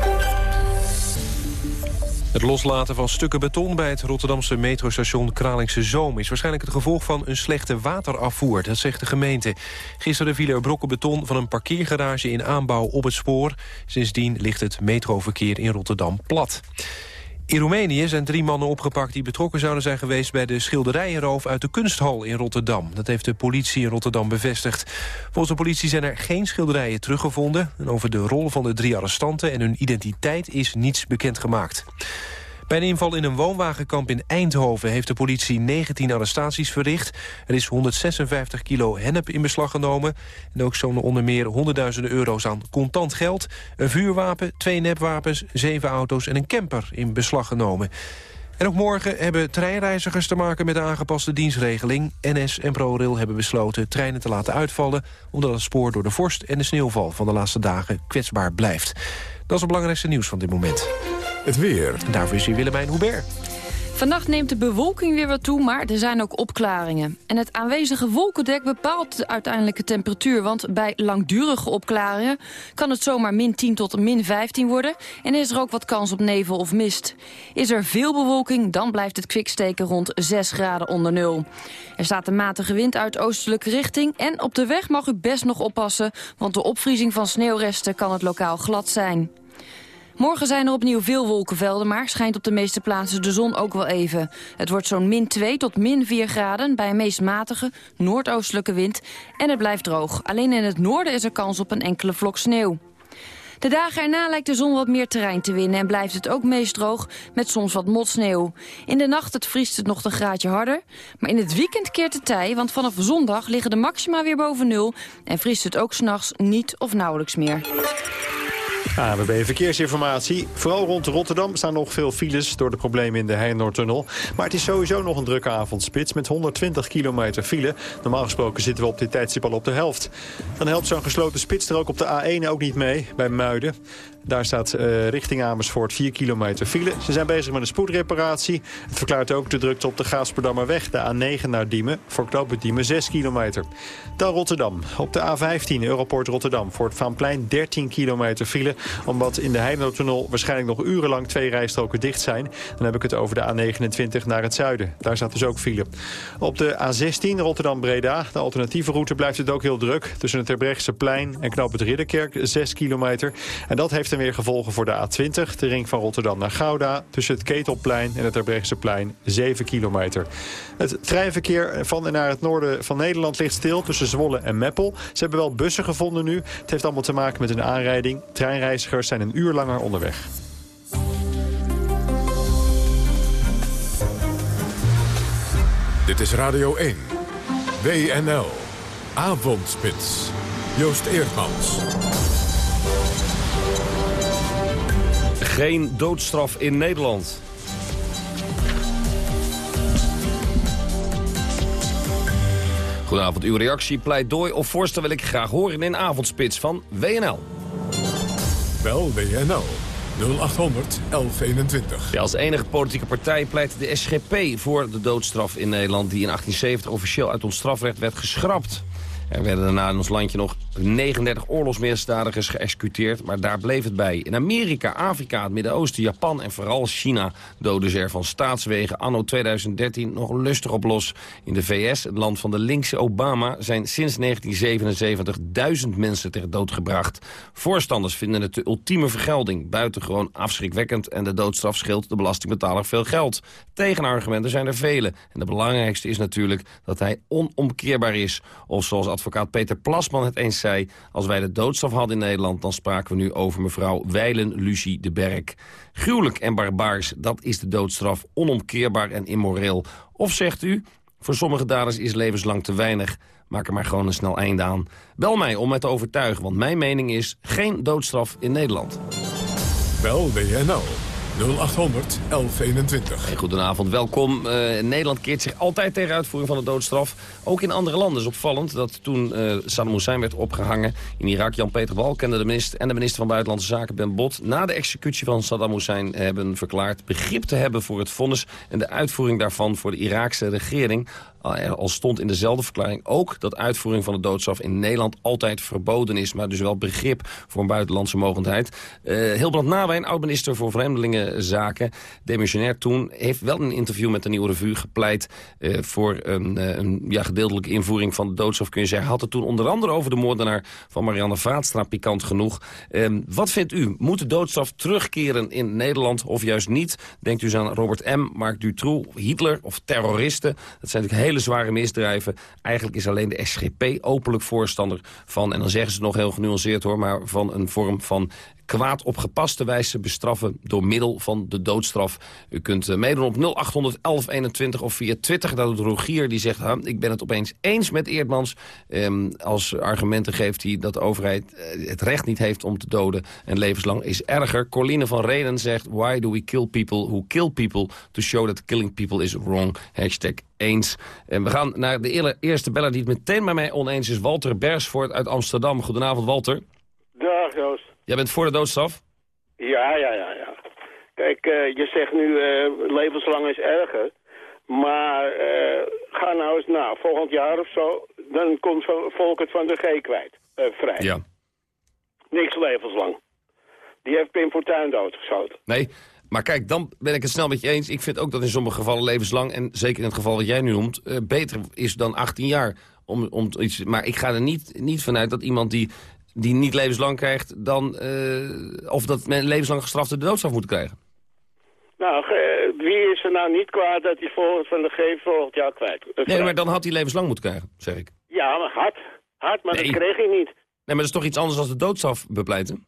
Het loslaten van stukken beton bij het Rotterdamse metrostation Kralingse Zoom... is waarschijnlijk het gevolg van een slechte waterafvoer, dat zegt de gemeente. Gisteren vielen er brokken beton van een parkeergarage in aanbouw op het spoor. Sindsdien ligt het metroverkeer in Rotterdam plat. In Roemenië zijn drie mannen opgepakt die betrokken zouden zijn geweest... bij de schilderijenroof uit de kunsthal in Rotterdam. Dat heeft de politie in Rotterdam bevestigd. Volgens de politie zijn er geen schilderijen teruggevonden. En over de rol van de drie arrestanten en hun identiteit is niets bekendgemaakt. Bij een inval in een woonwagenkamp in Eindhoven... heeft de politie 19 arrestaties verricht. Er is 156 kilo hennep in beslag genomen. En ook zo'n onder meer honderdduizenden euro's aan contant geld... een vuurwapen, twee nepwapens, zeven auto's en een camper in beslag genomen. En ook morgen hebben treinreizigers te maken met de aangepaste dienstregeling. NS en ProRail hebben besloten treinen te laten uitvallen... omdat het spoor door de vorst en de sneeuwval van de laatste dagen kwetsbaar blijft. Dat is het belangrijkste nieuws van dit moment. Het weer. Daarvoor is hier Willemijn Hubert. Vannacht neemt de bewolking weer wat toe, maar er zijn ook opklaringen. En het aanwezige wolkendek bepaalt de uiteindelijke temperatuur... want bij langdurige opklaringen kan het zomaar min 10 tot min 15 worden... en is er ook wat kans op nevel of mist. Is er veel bewolking, dan blijft het kwiksteken rond 6 graden onder nul. Er staat een matige wind uit oostelijke richting... en op de weg mag u best nog oppassen... want de opvriezing van sneeuwresten kan het lokaal glad zijn. Morgen zijn er opnieuw veel wolkenvelden, maar schijnt op de meeste plaatsen de zon ook wel even. Het wordt zo'n min 2 tot min 4 graden bij een meest matige noordoostelijke wind. En het blijft droog. Alleen in het noorden is er kans op een enkele vlok sneeuw. De dagen erna lijkt de zon wat meer terrein te winnen en blijft het ook meest droog met soms wat motsneeuw. In de nacht het vriest het nog een graadje harder, maar in het weekend keert de tij, want vanaf zondag liggen de maxima weer boven nul en vriest het ook s'nachts niet of nauwelijks meer. ANWB Verkeersinformatie. Vooral rond Rotterdam staan nog veel files door de problemen in de Heijnoordtunnel. Maar het is sowieso nog een drukke avondspits met 120 kilometer file. Normaal gesproken zitten we op dit tijdstip al op de helft. Dan helpt zo'n gesloten spits er ook op de A1 ook niet mee bij Muiden. Daar staat uh, richting Amersfoort 4 kilometer file. Ze zijn bezig met een spoedreparatie. Het verklaart ook de drukte op de Gaasperdammerweg, de A9 naar Diemen. Voor knooppunt Diemen 6 kilometer. Dan Rotterdam. Op de A15 Europort Rotterdam voor het Vaanplein 13 kilometer file. Omdat in de Heijnotunnel waarschijnlijk nog urenlang twee rijstroken dicht zijn. Dan heb ik het over de A29 naar het zuiden. Daar staat dus ook file. Op de A16 Rotterdam-Breda, de alternatieve route, blijft het ook heel druk. Tussen het Terbrechtseplein en knooppunt Ridderkerk 6 kilometer. En dat heeft heeft weer gevolgen voor de A20, de ring van Rotterdam naar Gouda... tussen het Ketelplein en het Terbrechtseplein 7 kilometer. Het treinverkeer van en naar het noorden van Nederland ligt stil tussen Zwolle en Meppel. Ze hebben wel bussen gevonden nu. Het heeft allemaal te maken met een aanrijding. Treinreizigers zijn een uur langer onderweg. Dit is Radio 1. WNL. Avondspits. Joost Eerdmans. Geen doodstraf in Nederland. Goedenavond, uw reactie, pleidooi of voorstel wil ik graag horen in Avondspits van WNL. Wel WNL 0800 1121. Ja, als enige politieke partij pleit de SGP voor de doodstraf in Nederland... die in 1870 officieel uit ons strafrecht werd geschrapt. Er werden daarna in ons landje nog 39 oorlogsmisdadigers geëxecuteerd, maar daar bleef het bij. In Amerika, Afrika, het Midden-Oosten, Japan en vooral China doden ze er van staatswegen anno 2013 nog lustig op los. In de VS, het land van de linkse Obama, zijn sinds 1977 duizend mensen ter dood gebracht. Voorstanders vinden het de ultieme vergelding, buitengewoon afschrikwekkend en de doodstraf scheelt de belastingbetaler veel geld. Tegenargumenten zijn er vele en de belangrijkste is natuurlijk dat hij onomkeerbaar is. Of zoals advocaat Peter Plasman het eens zei... als wij de doodstraf hadden in Nederland... dan spraken we nu over mevrouw Weilen Lucie de Berg. Gruwelijk en barbaars, dat is de doodstraf. Onomkeerbaar en immoreel. Of zegt u, voor sommige daders is levenslang te weinig... Maak er maar gewoon een snel einde aan. Bel mij om mij te overtuigen, want mijn mening is... geen doodstraf in Nederland. Bel WNL 0800 1121. Hey, goedenavond, welkom. Uh, Nederland keert zich altijd tegen uitvoering van de doodstraf. Ook in andere landen is opvallend dat toen uh, Saddam Hussein werd opgehangen in Irak... Jan-Peter Balken de minister, en de minister van Buitenlandse Zaken Ben Bot... na de executie van Saddam Hussein hebben verklaard begrip te hebben voor het vonnis... en de uitvoering daarvan voor de Iraakse regering. Al stond in dezelfde verklaring ook dat uitvoering van de doodstraf in Nederland altijd verboden is. Maar dus wel begrip voor een buitenlandse mogendheid. Uh, Hilbrand Nawijn, oud-minister voor Vreemdelingenzaken, demissionair toen, heeft wel in een interview met de Nieuwe Revue gepleit uh, voor een, uh, een ja, gedeeltelijke invoering van de doodstraf. Kun je zeggen, had het toen onder andere over de moordenaar van Marianne Vaatstra, pikant genoeg. Ehm, wat vindt u? Moet de doodstraf terugkeren in Nederland of juist niet? Denkt u eens aan Robert M., Mark Dutroux, Hitler of terroristen? Dat zijn natuurlijk hele zware misdrijven. Eigenlijk is alleen de SGP openlijk voorstander van, en dan zeggen ze nog heel genuanceerd hoor, maar van een vorm van kwaad op gepaste wijze bestraffen door middel van de doodstraf. U kunt uh, meedoen op 0800 1121 of via Twitter. Dat doet Rogier, die zegt, ik ben het opeens eens met Eerdmans. Um, als argumenten geeft hij dat de overheid uh, het recht niet heeft om te doden. En levenslang is erger. Coline van Reden zegt, why do we kill people who kill people to show that killing people is wrong? Hashtag eens. En we gaan naar de eerste beller die het meteen met mij oneens is. Walter Bersvoort uit Amsterdam. Goedenavond, Walter. Dag, Joost. Jij bent voor de doodstraf? Ja, ja, ja. ja. Kijk, uh, je zegt nu uh, levenslang is erger. Maar uh, ga nou eens na, volgend jaar of zo, dan komt Volkert van de G kwijt, vrij. Ja. Niks levenslang. Die heeft Pim Fortuyn doodgeschoten. Nee, maar kijk, dan ben ik het snel met je eens. Ik vind ook dat in sommige gevallen levenslang, en zeker in het geval wat jij nu noemt, beter is dan 18 jaar. Om, om iets, maar ik ga er niet, niet vanuit dat iemand die die niet levenslang krijgt... dan uh, of dat men levenslang gestrafte de doodstraf moet krijgen? Nou, wie is er nou niet kwaad dat hij volgens van de G volgend jaar kwijt? Nee, maar dan had hij levenslang moeten krijgen, zeg ik. Ja, maar hard. Hard, maar nee. dat kreeg hij niet. Nee, maar dat is toch iets anders dan de doodstraf bepleiten?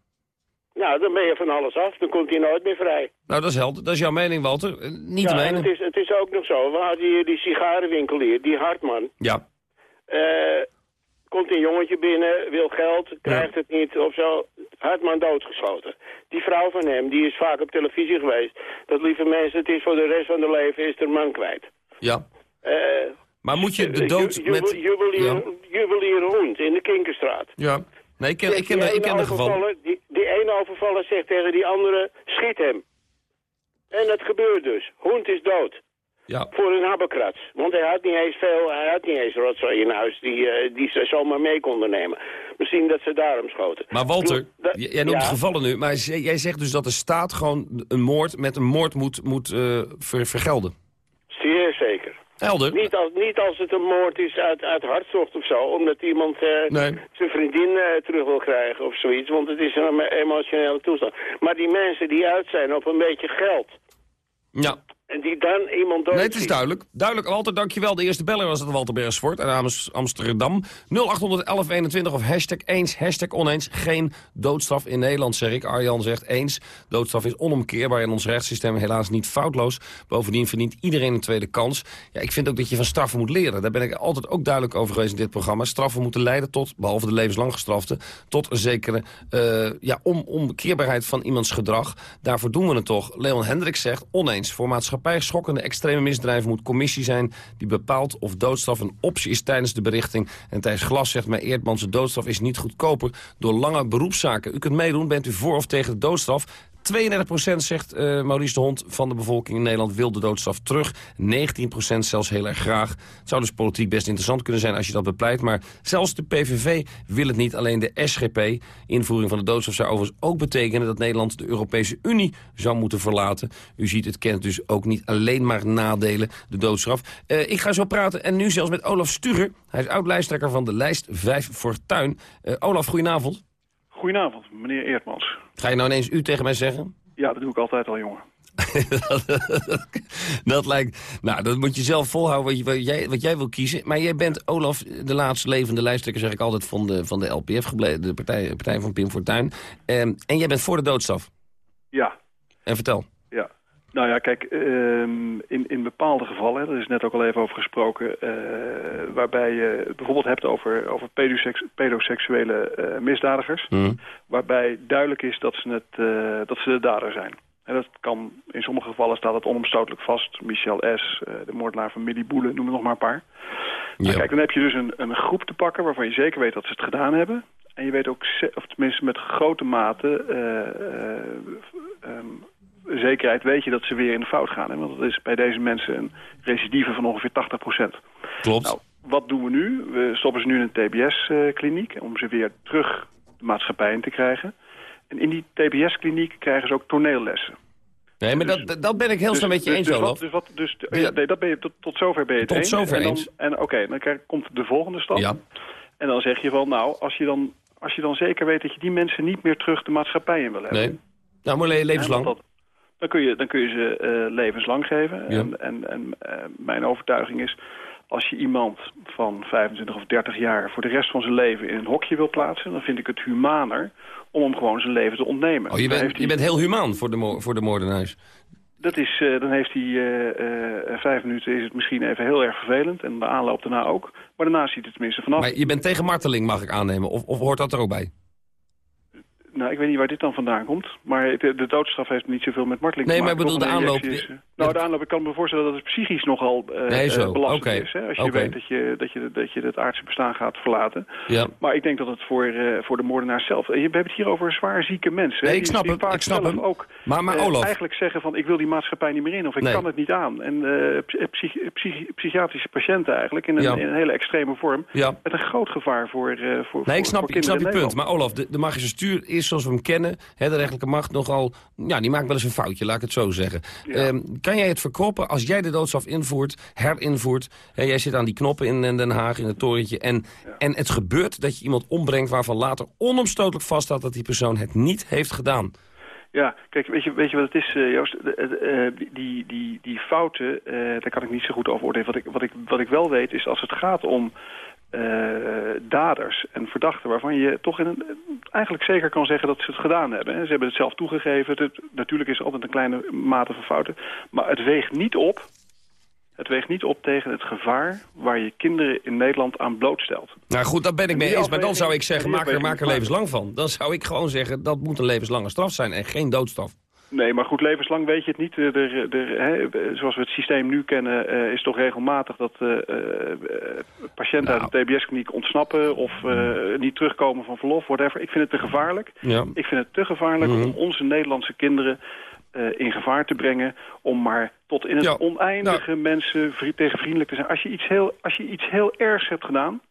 Nou, dan ben je van alles af. Dan komt hij nooit meer vrij. Nou, dat is helder. Dat is jouw mening, Walter. Uh, niet ja, de mijne. Het is, het is ook nog zo. We hadden hier die sigarenwinkelier, die Hartman. Ja. Uh, komt een jongetje binnen, wil geld, krijgt het niet of zo. Hartman doodgeschoten. Die vrouw van hem, die is vaak op televisie geweest. Dat lieve mensen, het is voor de rest van hun leven is er man kwijt. Ja. Uh, maar moet je de dood ju, met... Juwelier, ja. juwelier Hoend in de Kinkerstraat. Ja. Nee, ik ken, ik ken, ik ken de gevallen. Die, die ene overvaller zegt tegen die andere, schiet hem. En dat gebeurt dus. Hoend is dood. Ja. Voor een habbekrats. Want hij had niet eens veel, hij had niet eens rotzooi in huis die, uh, die ze zomaar mee konden nemen. Misschien dat ze daarom schoten. Maar Walter, dat, jij noemt ja. gevallen nu, maar jij zegt dus dat de staat gewoon een moord met een moord moet, moet uh, ver, vergelden? Zeer zeker. Helder. Niet als, niet als het een moord is uit, uit hartstocht of zo, omdat iemand uh, nee. zijn vriendin uh, terug wil krijgen of zoiets, want het is een emotionele toestand. Maar die mensen die uit zijn op een beetje geld. Ja. En die dan iemand dood Nee, het is duidelijk. Duidelijk, Walter, dankjewel. De eerste beller was het Walter Beresfort uit Amsterdam. 081121 of hashtag eens, hashtag oneens. Geen doodstraf in Nederland, zeg ik. Arjan zegt eens. Doodstraf is onomkeerbaar in ons rechtssysteem helaas niet foutloos. Bovendien verdient iedereen een tweede kans. Ja, ik vind ook dat je van straffen moet leren. Daar ben ik altijd ook duidelijk over geweest in dit programma. Straffen moeten leiden tot, behalve de levenslang gestrafte... tot een zekere uh, ja, onomkeerbaarheid van iemands gedrag. Daarvoor doen we het toch. Leon Hendricks zegt oneens voor maatschappij schokkende extreme misdrijven moet commissie zijn... die bepaalt of doodstraf een optie is tijdens de berichting. En Thijs Glas zegt mij de doodstraf is niet goedkoper... door lange beroepszaken. U kunt meedoen, bent u voor of tegen de doodstraf... 32% zegt uh, Maurice de Hond van de bevolking in Nederland wil de doodstraf terug. 19% zelfs heel erg graag. Het zou dus politiek best interessant kunnen zijn als je dat bepleit. Maar zelfs de PVV wil het niet. Alleen de SGP, invoering van de doodstraf, zou overigens ook betekenen... dat Nederland de Europese Unie zou moeten verlaten. U ziet, het kent dus ook niet alleen maar nadelen, de doodstraf. Uh, ik ga zo praten en nu zelfs met Olaf Stuger. Hij is oud-lijsttrekker van de lijst 5 Fortuin. Uh, Olaf, goedenavond. Goedenavond, meneer Eertmans. Ga je nou ineens u tegen mij zeggen? Ja, dat doe ik altijd al, jongen. dat, dat, lijkt... Nou, dat moet je zelf volhouden wat, je, wat, jij, wat jij wil kiezen. Maar jij bent, Olaf, de laatste levende lijsttrekker... zeg ik altijd, van de, van de LPF gebleven. De partij, partij van Pim Fortuyn. Um, en jij bent voor de doodstraf. Ja. En vertel. Nou ja, kijk, um, in, in bepaalde gevallen, daar is net ook al even over gesproken... Uh, waarbij je bijvoorbeeld hebt over, over pedoseks, pedoseksuele uh, misdadigers... Mm. waarbij duidelijk is dat ze, het, uh, dat ze de dader zijn. En dat kan, in sommige gevallen staat het onomstotelijk vast. Michel S., de moordenaar van Millie Boele, noem er nog maar een paar. Ja. Maar kijk, dan heb je dus een, een groep te pakken waarvan je zeker weet dat ze het gedaan hebben... En je weet ook, of tenminste met grote mate... Um, zekerheid weet je dat ze weer in de fout gaan. Hè? Want dat is bij deze mensen een recidive van ongeveer 80%. Klopt. Nou, wat doen we nu? We stoppen ze nu in een TBS-kliniek om ze weer terug de maatschappij in te krijgen. En in die TBS-kliniek krijgen ze ook toneellessen. Nee, maar dat, dat ben ik heel Dus- snel met je dus- eens, dus wat- Dus wat, dus, ja, nee, dat ben je, tot, tot zover ben je het Tot eens. zover en dan, eens. En oké, dan krijg- komt de volgende stap. Ja. En dan zeg je van, nou, als je, dan, als je dan zeker weet dat je die mensen niet meer terug de maatschappij in wil hebben. Nee. Nou, maar le- levenslang. Dat- dan, kun je, dan kun je ze eh, levenslang geven. Ja. En, en, en eh, mijn overtuiging is, als je iemand van 25 of 30 jaar voor de rest van zijn leven in een hokje wil plaatsen, dan vind ik het humaner om hem gewoon zijn leven te ontnemen. Oh, je, bent, je bent heel humaan voor de, voor de moordenaars. dat is, eh, dan heeft hij vijf minuten is het misschien even heel erg vervelend. En de aanloop daarna ook. Maar daarna ziet het tenminste vanaf. Maar je bent tegen marteling, mag ik aannemen. Of, of hoort dat er ook bij? Nou, ik weet niet waar dit dan vandaan komt. Maar de, de doodstraf heeft niet zoveel met marteling Nee, te maar maken. ik bedoel, de aanloop- is, eh, nou, de aanloop, ik kan me voorstellen dat het psychisch nogal eh, Nee, zo. eh, belastend is. Hè? Als je weet dat je, dat, je, dat je het aardse bestaan gaat verlaten. Ja. Maar ik denk dat het voor, voor de moordenaar zelf... Je hebt het hier over zwaar zieke mensen. hè, Nee, ik die- snap vaak ik snap hem. ook Maar- maar Olaf- eigenlijk zeggen van... ik wil die maatschappij niet meer in of ik Nee. kan het niet aan. En psy- psych- psych- psychiatrische patiënten eigenlijk in een, Ja. in een hele extreme vorm... Ja. met een groot gevaar voor, voor, Nee, voor, ik snap, voor ik snap je punt. Maar. Olaf, de, de magistratuur is zoals we hem kennen... Hè, de rechterlijke macht nogal... Ja, die maakt wel eens een foutje, laat ik het zo zeggen. Ehm, kan jij het verkroppen als jij de doodstraf invoert, herinvoert... Hè, jij zit aan die knoppen in Den Haag, in het torentje... En, en het gebeurt dat je iemand ombrengt waarvan later onomstotelijk vaststaat... dat die persoon het niet heeft gedaan. Ja, kijk, weet je, weet je wat het is, eh, Joost? Eh, die, die, die fouten, eh, daar kan ik niet zo goed over oordelen. Wat ik, wat, ik, wat ik wel weet is als het gaat om daders en verdachten... waarvan je toch in een, eigenlijk zeker kan zeggen dat ze het gedaan hebben. Ze hebben het zelf toegegeven. Het, natuurlijk is er altijd een kleine mate van fouten. Maar het weegt niet op... Het weegt niet op tegen het gevaar waar je kinderen in Nederland aan blootstelt. Nou goed, daar ben ik mee eens. Maar dan zou ik zeggen, maak er, maak er levenslang van. Dan zou ik gewoon zeggen, dat moet een levenslange straf zijn... en geen doodstraf. Nee, maar goed, levenslang weet je het niet. Er, er, er, hè, zoals we het systeem nu kennen, eh, is toch regelmatig dat eh, eh, patiënten uit de TBS-kliniek ontsnappen of eh, niet terugkomen van verlof, whatever. Ik vind het te gevaarlijk. Ja. Ik vind het te gevaarlijk Mhm. om onze Nederlandse kinderen eh, in gevaar te brengen om maar tot in het Ja. oneindige mensen vri tegen vriendelijk te zijn. Als je iets heel, als je iets heel ergs hebt gedaan,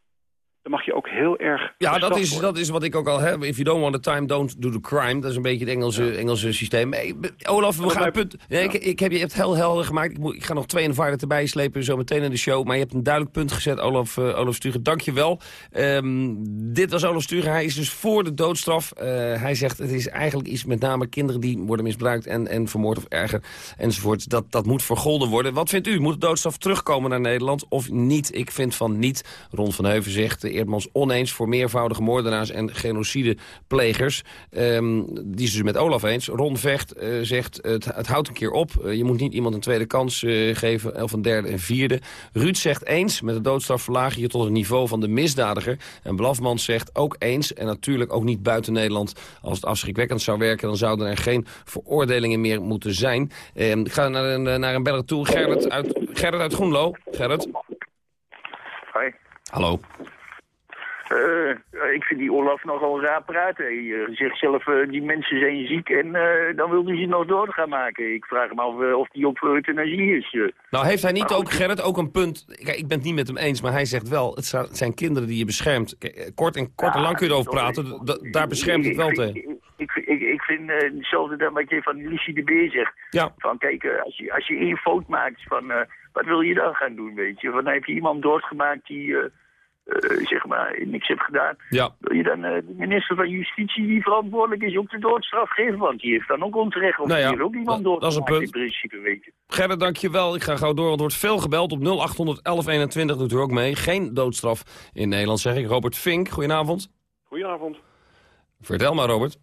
dan mag je ook heel erg Ja, dat is, worden. dat is wat ik ook al heb. If you don't want the time, don't do the crime. Dat is een beetje het Engelse, Engelse systeem. Hey, Olaf, we gaan punt. Ik, ik heb je hebt heel helder gemaakt. Ik, moet, ik ga nog twee en vaarden erbij slepen zo meteen in de show. Maar je hebt een duidelijk punt gezet, Olaf, eh, Olaf Stuger. Dank je wel. Ehm, dit was Olaf Stuger. Hij is dus voor de doodstraf. Eh, hij zegt het is eigenlijk iets met name kinderen die worden misbruikt en, en vermoord of erger enzovoort. Dat, dat moet vergolden worden. Wat vindt u? Moet de doodstraf terugkomen naar Nederland of niet? Ik vind van niet. Ron van Heuven zegt uh, Eerdmans oneens voor meervoudige moordenaars en genocideplegers. Ehm, die is dus met Olaf eens. Ron Vecht uh, zegt het, het houdt een keer op. Uh, je moet niet iemand een tweede kans uh, geven of een derde en vierde. Ruud zegt eens. Met de doodstraf verlaag je tot het niveau van de misdadiger. En Blafman zegt ook eens. En natuurlijk ook niet buiten Nederland. Als het afschrikwekkend zou werken, dan zouden er geen veroordelingen meer moeten zijn. Ehm, ik ga naar een, naar een beller toe. Gerrit uit, Gerrit uit Groenlo. Gerrit. Hoi. Hallo. Uh, ik vind die Olaf nogal raar praten. Hij uh, zegt zelf, uh, die mensen zijn ziek en dan wil hij ze nog dood gaan maken. Ik vraag me af of die voor euthanasie is. Nou, heeft hij niet ook, Gerrit, ook een punt... Kijk, ik ben het niet met hem eens, maar hij zegt wel... het zijn kinderen die je beschermt. Kijk, kort en, kort ja, en lang kun je erover praten. Da daar beschermt het wel tegen. Ik, ik, ik vind hetzelfde dan wat je van Lucie de Beer zegt. Ja. Van kijk, als je, als je één fout maakt van... wat wil je dan gaan doen, weet je? Van, dan heb je iemand doodgemaakt die... Uh, zeg maar, niks heeft gedaan. Ja. Wil je dan uh, de minister van Justitie, die verantwoordelijk is, ook de doodstraf geven? Want die heeft dan ook onterecht. Of nou ja, heeft ook iemand dood. Dat is een punt. In principe, weet je. Gerrit, dankjewel. Ik ga gauw door, want er wordt veel gebeld. Op 0800 1121 doet u ook mee. Geen doodstraf in Nederland, zeg ik. Robert Vink, goedenavond. Goedenavond. Vertel maar, Robert.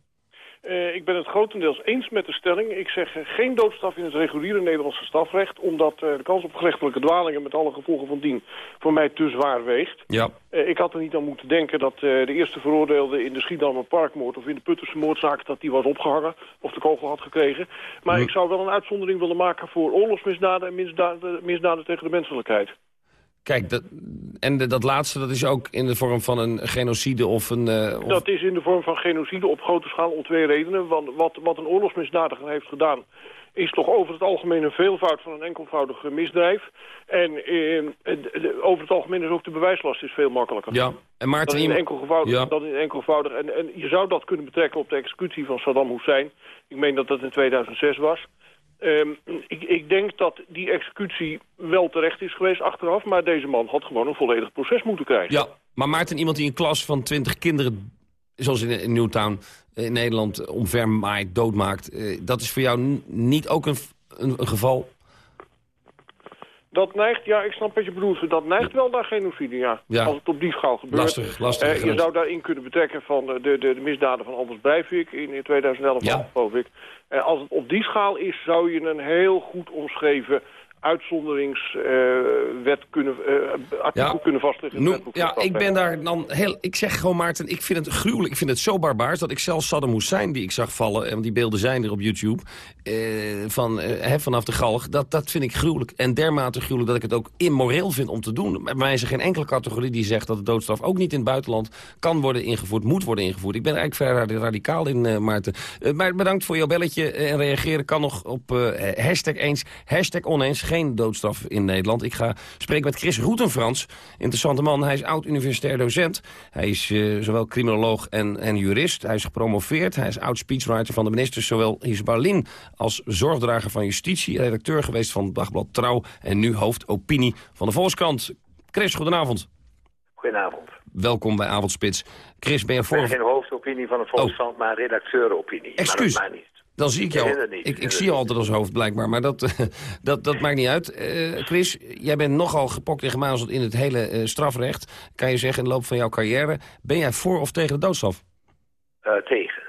Uh, ik ben het grotendeels eens met de stelling. Ik zeg uh, geen doodstraf in het reguliere Nederlandse strafrecht... omdat uh, de kans op gerechtelijke dwalingen met alle gevolgen van dien... voor mij te zwaar weegt. Ja. ik had er niet aan moeten denken dat de eerste veroordeelde... in de Schiedammer Parkmoord of in de Putterse moordzaak... dat die was opgehangen of de kogel had gekregen. Maar hm. ik zou wel een uitzondering willen maken... voor oorlogsmisdaden en misdaden, misdaden tegen de menselijkheid. Kijk, dat, en de, dat laatste dat is ook in de vorm van een genocide of een... Uh, of... Dat is in de vorm van genocide op grote schaal om twee redenen. Want wat, wat een oorlogsmisdadiger heeft gedaan is toch over het algemeen een veelvoud van een enkelvoudig misdrijf. En eh, over het algemeen is ook de bewijslast is veel makkelijker. Ja, en Maarten... Dan in enkelvoudig, ja. dan in enkelvoudig. En, en je zou dat kunnen betrekken op de executie van Saddam Hussein. Ik meen dat dat in 2006 was. Um, ik, ik, denk dat die executie wel terecht is geweest achteraf... maar deze man had gewoon een volledig proces moeten krijgen. Ja, maar Maarten, iemand die een klas van 20 kinderen... zoals in, in Newtown in Nederland omvermaait, doodmaakt... Uh, dat is voor jou niet ook een, een, een, geval? Dat neigt, ja, ik snap wat je bedoelt. Dat neigt wel naar genocide, ja. ja. Als het op die schaal gebeurt. Lastig, lastig. Uh, je zou daarin kunnen betrekken van de, de, de misdaden van Anders Breivik in, in 2011, ja. geloof ik. En als het op die schaal is, zou je een heel goed omschreven uitzonderingswet kunnen, uh, artikel ja. kunnen vastleggen. Ja, ik ben daar dan heel... Ik zeg gewoon, Maarten, ik vind het gruwelijk. Ik vind het zo barbaars dat ik zelfs Saddam Hussein, die ik zag vallen... en die beelden zijn er op YouTube, uh, van, uh, vanaf de galg... Dat, dat vind ik gruwelijk. En dermate gruwelijk dat ik het ook immoreel vind om te doen. Bij mij is er geen enkele categorie die zegt dat de doodstraf... ook niet in het buitenland kan worden ingevoerd, moet worden ingevoerd. Ik ben er eigenlijk vrij radicaal in, Maarten. maar bedankt voor jouw belletje en reageren kan nog op hashtag eens, hashtag oneens geen doodstraf in Nederland. Ik ga spreken met Chris Roetenfrans. Interessante man. Hij is oud-universitair docent. Hij is uh, zowel criminoloog en, en jurist. Hij is gepromoveerd. Hij is oud-speechwriter van de minister, zowel Isbalin als zorgdrager van justitie. Redacteur geweest van Dagblad Trouw. En nu hoofdopinie van de Volkskrant. Chris, goedenavond. Goedenavond. Welkom bij Avondspits. Chris, ben je voor... Ik ben geen hoofdopinie van de Volkskrant, oh. maar redacteuropinie. Excuus. Maar niet. Dan zie ik jou. ik, ik zie je altijd als hoofd blijkbaar, maar dat, dat, dat maakt niet uit. Uh, Chris, jij bent nogal gepokt en gemazeld in het hele uh, strafrecht. Kan je zeggen in de loop van jouw carrière. Ben jij voor of tegen de doodstraf? Uh, tegen.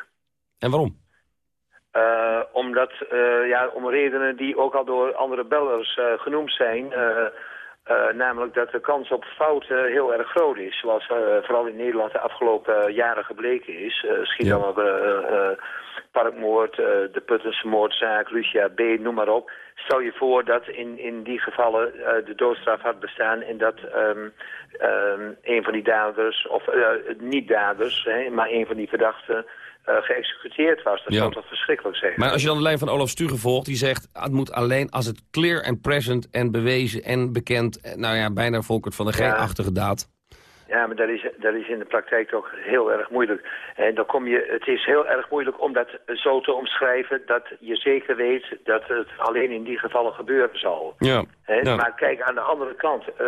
En waarom? omdat, ja, om redenen die ook al door andere bellers genoemd zijn... namelijk dat de kans op fouten heel erg groot is. Zoals vooral in Nederland de afgelopen jaren gebleken is. schiet ja. dan parkmoord, uh, de Puttense moordzaak, Lucia B., noem maar op. Stel je voor dat in, in die gevallen uh, de doodstraf had bestaan... en dat um, een van die daders, of uh, niet-daders, maar een van die verdachten... geëxecuteerd was. Dat ja. zou toch verschrikkelijk zijn. Maar als je dan de lijn van Olaf Stuge volgt, die zegt... het moet alleen als het clear en present en bewezen en bekend... nou ja, bijna Volkert van de G-achtige daad... Ja, maar dat is, dat is in de praktijk toch heel erg moeilijk. En dan kom je, het is heel erg moeilijk om dat zo te omschrijven... dat je zeker weet dat het alleen in die gevallen gebeuren zal. Ja. ja. Maar kijk, aan de andere kant... Uh,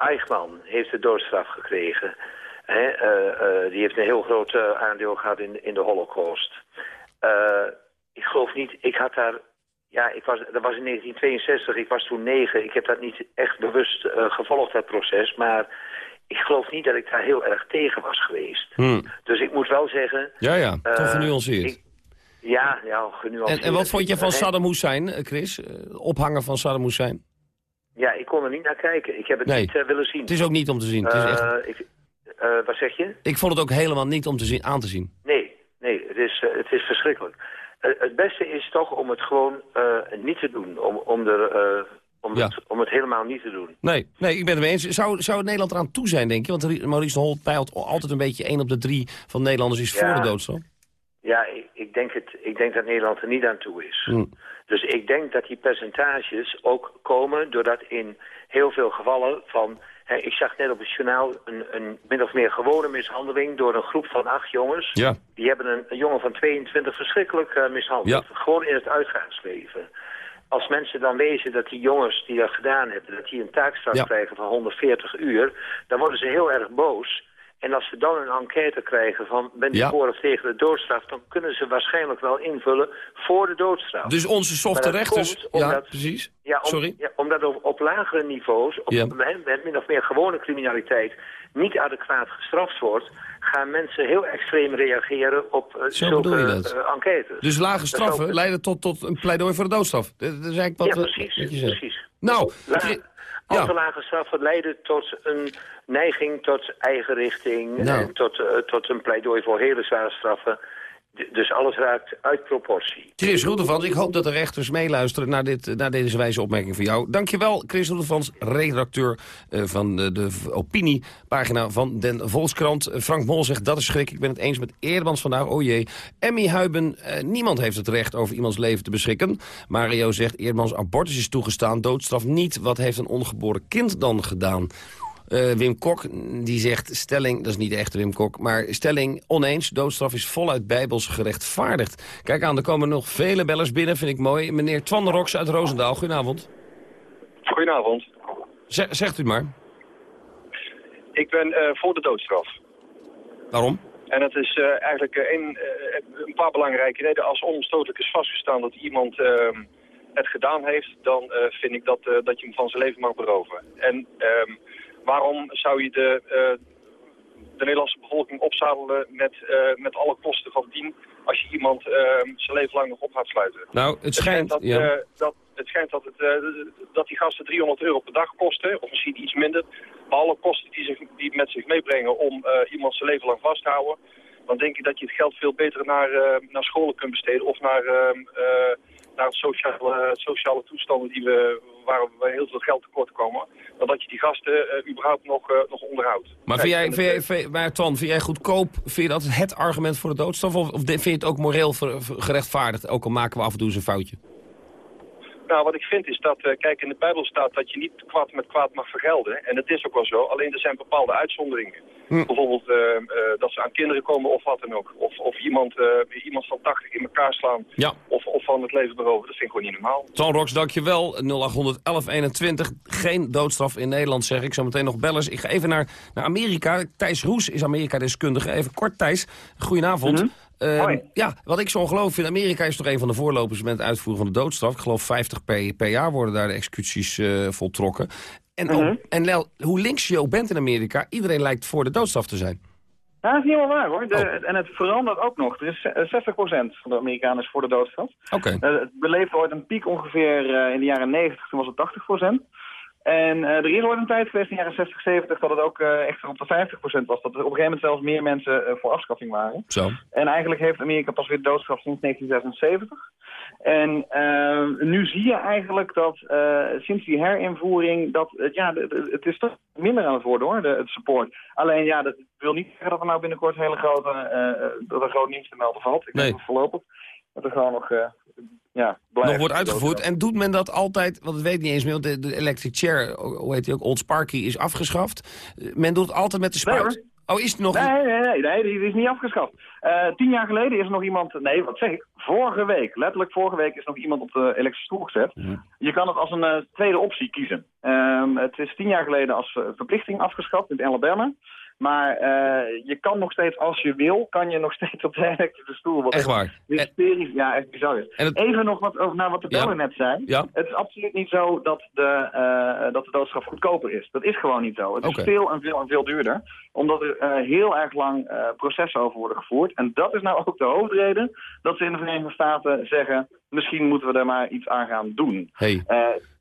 Eichmann heeft de doodstraf gekregen. Hè? Uh, uh, die heeft een heel groot aandeel gehad in, in de holocaust. ik geloof niet, ik had daar... Ja, ik was, dat was in 1962, ik was toen negen. Ik heb dat niet echt bewust gevolgd, dat proces. Maar ik geloof niet dat ik daar heel erg tegen was geweest. Hmm. Dus ik moet wel zeggen... Ja, ja, toch genuanceerd. Ik, ja, ja, genuanceerd. En, en wat vond je van Saddam Hussein, eh, Chris? Ophangen van Saddam Hussein? Ja, ik kon er niet naar kijken. Ik heb het nee. niet uh, willen zien. Het is ook niet om te zien. Het is echt... ik, wat zeg je? Ik vond het ook helemaal niet om te zien, aan te zien. Nee, nee, het is, het is verschrikkelijk. het beste is toch om het gewoon niet te doen. Om, om er om, ja. het, om het helemaal niet te doen. Nee, nee ik ben het mee eens. Zou, zou Nederland eraan toe zijn, denk je? Want Maurice de Holt peilt altijd een beetje 1 op de 3 van Nederlanders is ja. voor de doodstraf. Ja, ik, ik, denk het, ik denk dat Nederland er niet aan toe is. Hmm. Dus ik denk dat die percentages ook komen doordat in heel veel gevallen van... Hè, ik zag net op het journaal een, een min of meer gewone mishandeling door een groep van acht jongens. Ja. Die hebben een, een jongen van 22 verschrikkelijk uh, mishandeld. Ja. Gewoon in het uitgaansleven als mensen dan lezen dat die jongens die dat gedaan hebben... dat die een taakstraf Ja. krijgen van 140 uur... dan worden ze heel erg boos. En als ze dan een enquête krijgen van... ben je Ja. voor of tegen de doodstraf... dan kunnen ze waarschijnlijk wel invullen voor de doodstraf. Dus onze softe rechters... komt ja, omdat- precies. Ja, om- Sorry. ja, omdat op, op lagere niveaus, op Ja. met, min of meer gewone criminaliteit... niet adequaat gestraft wordt... gaan mensen heel extreem reageren op uh, Zo zulke eh, enquêtes. Dus lage straffen leiden tot, tot een pleidooi voor de doodstraf. Dat is eigenlijk wat, ja, precies. wat je zegt. precies. Nou, La- Chri- al te lage straffen leiden tot een neiging tot eigen richting... Nou. en tot, eh, tot een pleidooi voor hele zware straffen. Dus alles raakt uit proportie. Chris Roelevans, ik hoop dat de rechters meeluisteren naar, dit, naar deze wijze opmerking van jou. Dankjewel, Chris Roelevans, redacteur eh, van de, de opiniepagina van Den Volkskrant. Eh, Frank Mol zegt, dat is schrik. Ik ben het eens met Eerdmans vandaag. Oh jee. Emmy Huiben, eh, niemand heeft het recht over iemands leven te beschikken. Mario zegt, Eerdmans abortus is toegestaan, doodstraf niet. Wat heeft een ongeboren kind dan gedaan? Uh, Wim Kok die zegt, stelling, dat is niet de echte Wim Kok... maar stelling oneens, doodstraf is voluit bijbels gerechtvaardigd. Kijk aan, er komen nog vele bellers binnen, vind ik mooi. Meneer Twan Rox uit Roosendaal, goedenavond. Goedenavond. zegt u maar. Ik ben uh, voor de doodstraf. Waarom? En het is uh, eigenlijk een, een paar belangrijke redenen. Als onomstotelijk is vastgestaan dat iemand ehm, het gedaan heeft... dan vind ik dat, dat je hem van zijn leven mag beroven. En... Ehm, waarom zou je de, uh, de Nederlandse bevolking opzadelen met, uh, met alle kosten van dien als je iemand uh, zijn leven lang nog op gaat sluiten? Nou, het schijnt, dat, ja. dat, het schijnt dat, het, dat die gasten 300 euro per dag kosten, of misschien iets minder. Maar alle kosten die, zich, die met zich meebrengen om iemand zijn leven lang vast te houden, dan denk ik dat je het geld veel beter naar, naar scholen kunt besteden of naar, naar sociale, sociale toestanden die we, waar we heel veel geld tekort komen, dan dat je die gasten uh, überhaupt nog, uh, nog onderhoudt. Maar, vind jij, vind jij, maar Twan, vind jij goedkoop, vind je dat het argument voor de doodstraf, of, of vind je het ook moreel gerechtvaardigd, ook al maken we af en toe eens een foutje? Nou, wat ik vind is dat, uh, kijk, in de Bijbel staat dat je niet kwaad met kwaad mag vergelden. En dat is ook wel zo, alleen er zijn bepaalde uitzonderingen. Hm. Bijvoorbeeld uh, uh, dat ze aan kinderen komen of wat dan ook. Of, of iemand, iemand van 80 in elkaar slaan. Ja. Of, of van het leven beroven. Dat vind ik gewoon niet normaal. Ton Rox, dankjewel. 0800 1121. Geen doodstraf in Nederland, zeg ik. Zometeen nog bellers. Ik ga even naar, naar Amerika. Thijs Roes is Amerika-deskundige. Even kort, Thijs. Goedenavond. Mm Uh, ja, wat ik zo ongelooflijk vind, Amerika is toch een van de voorlopers met het uitvoeren van de doodstraf. Ik geloof 50 per, per jaar worden daar de executies uh, voltrokken. En, -hmm. en Lel, hoe links je ook bent in Amerika, iedereen lijkt voor de doodstraf te zijn. Dat is niet helemaal waar hoor. De, oh. En het verandert ook nog. Er is 60% van de Amerikanen is voor de doodstraf. Oké. Okay. Uh, het beleefde ooit een piek ongeveer in de jaren 90, toen was het 80%. En uh, er is ooit een tijd geweest in de jaren 60, 70 dat het ook uh, echt op de 50% was. Dat er op een gegeven moment zelfs meer mensen uh, voor afschaffing waren. Zo. En eigenlijk heeft Amerika pas weer doodstraf sinds 1976. En nu zie je eigenlijk dat sinds die herinvoering, dat ja, het is toch minder aan het worden hoor, de, het support. Alleen ja, dat wil niet zeggen dat er nou binnenkort hele grote, dat er groot nieuws te melden valt. Ik nee. denk voorlopig dat er gewoon nog ja, nog wordt uitgevoerd. En doet men dat altijd, want het weet niet eens meer, want de, de electric chair, hoe heet die ook, Old Sparky, is afgeschaft. Men doet het altijd met de spuit. Nee, oh, is het nog... Nee, nee, nee, nee, die is niet afgeschaft. Uh, tien jaar geleden is er nog iemand, nee, wat zeg ik, vorige week, letterlijk vorige week is nog iemand op de elektrische stoel gezet. Je kan het als een uh, tweede optie kiezen. Um, het is tien jaar geleden als uh, verplichting afgeschaft in Alabama. Maar uh, je kan nog steeds, als je wil, kan je nog steeds op de elektrische stoel. Echt waar? Hysterisch, ja, echt bizar is. Het... Even nog wat over naar wat de ja. net zei. Ja. Het is absoluut niet zo dat de, uh, dat de doodstraf goedkoper is. Dat is gewoon niet zo. Het okay. is veel en veel en veel duurder. Omdat er uh, heel erg lang processen over worden gevoerd. En dat is nou ook de hoofdreden dat ze in de Verenigde Staten zeggen... misschien moeten we daar maar iets aan gaan doen. Hey.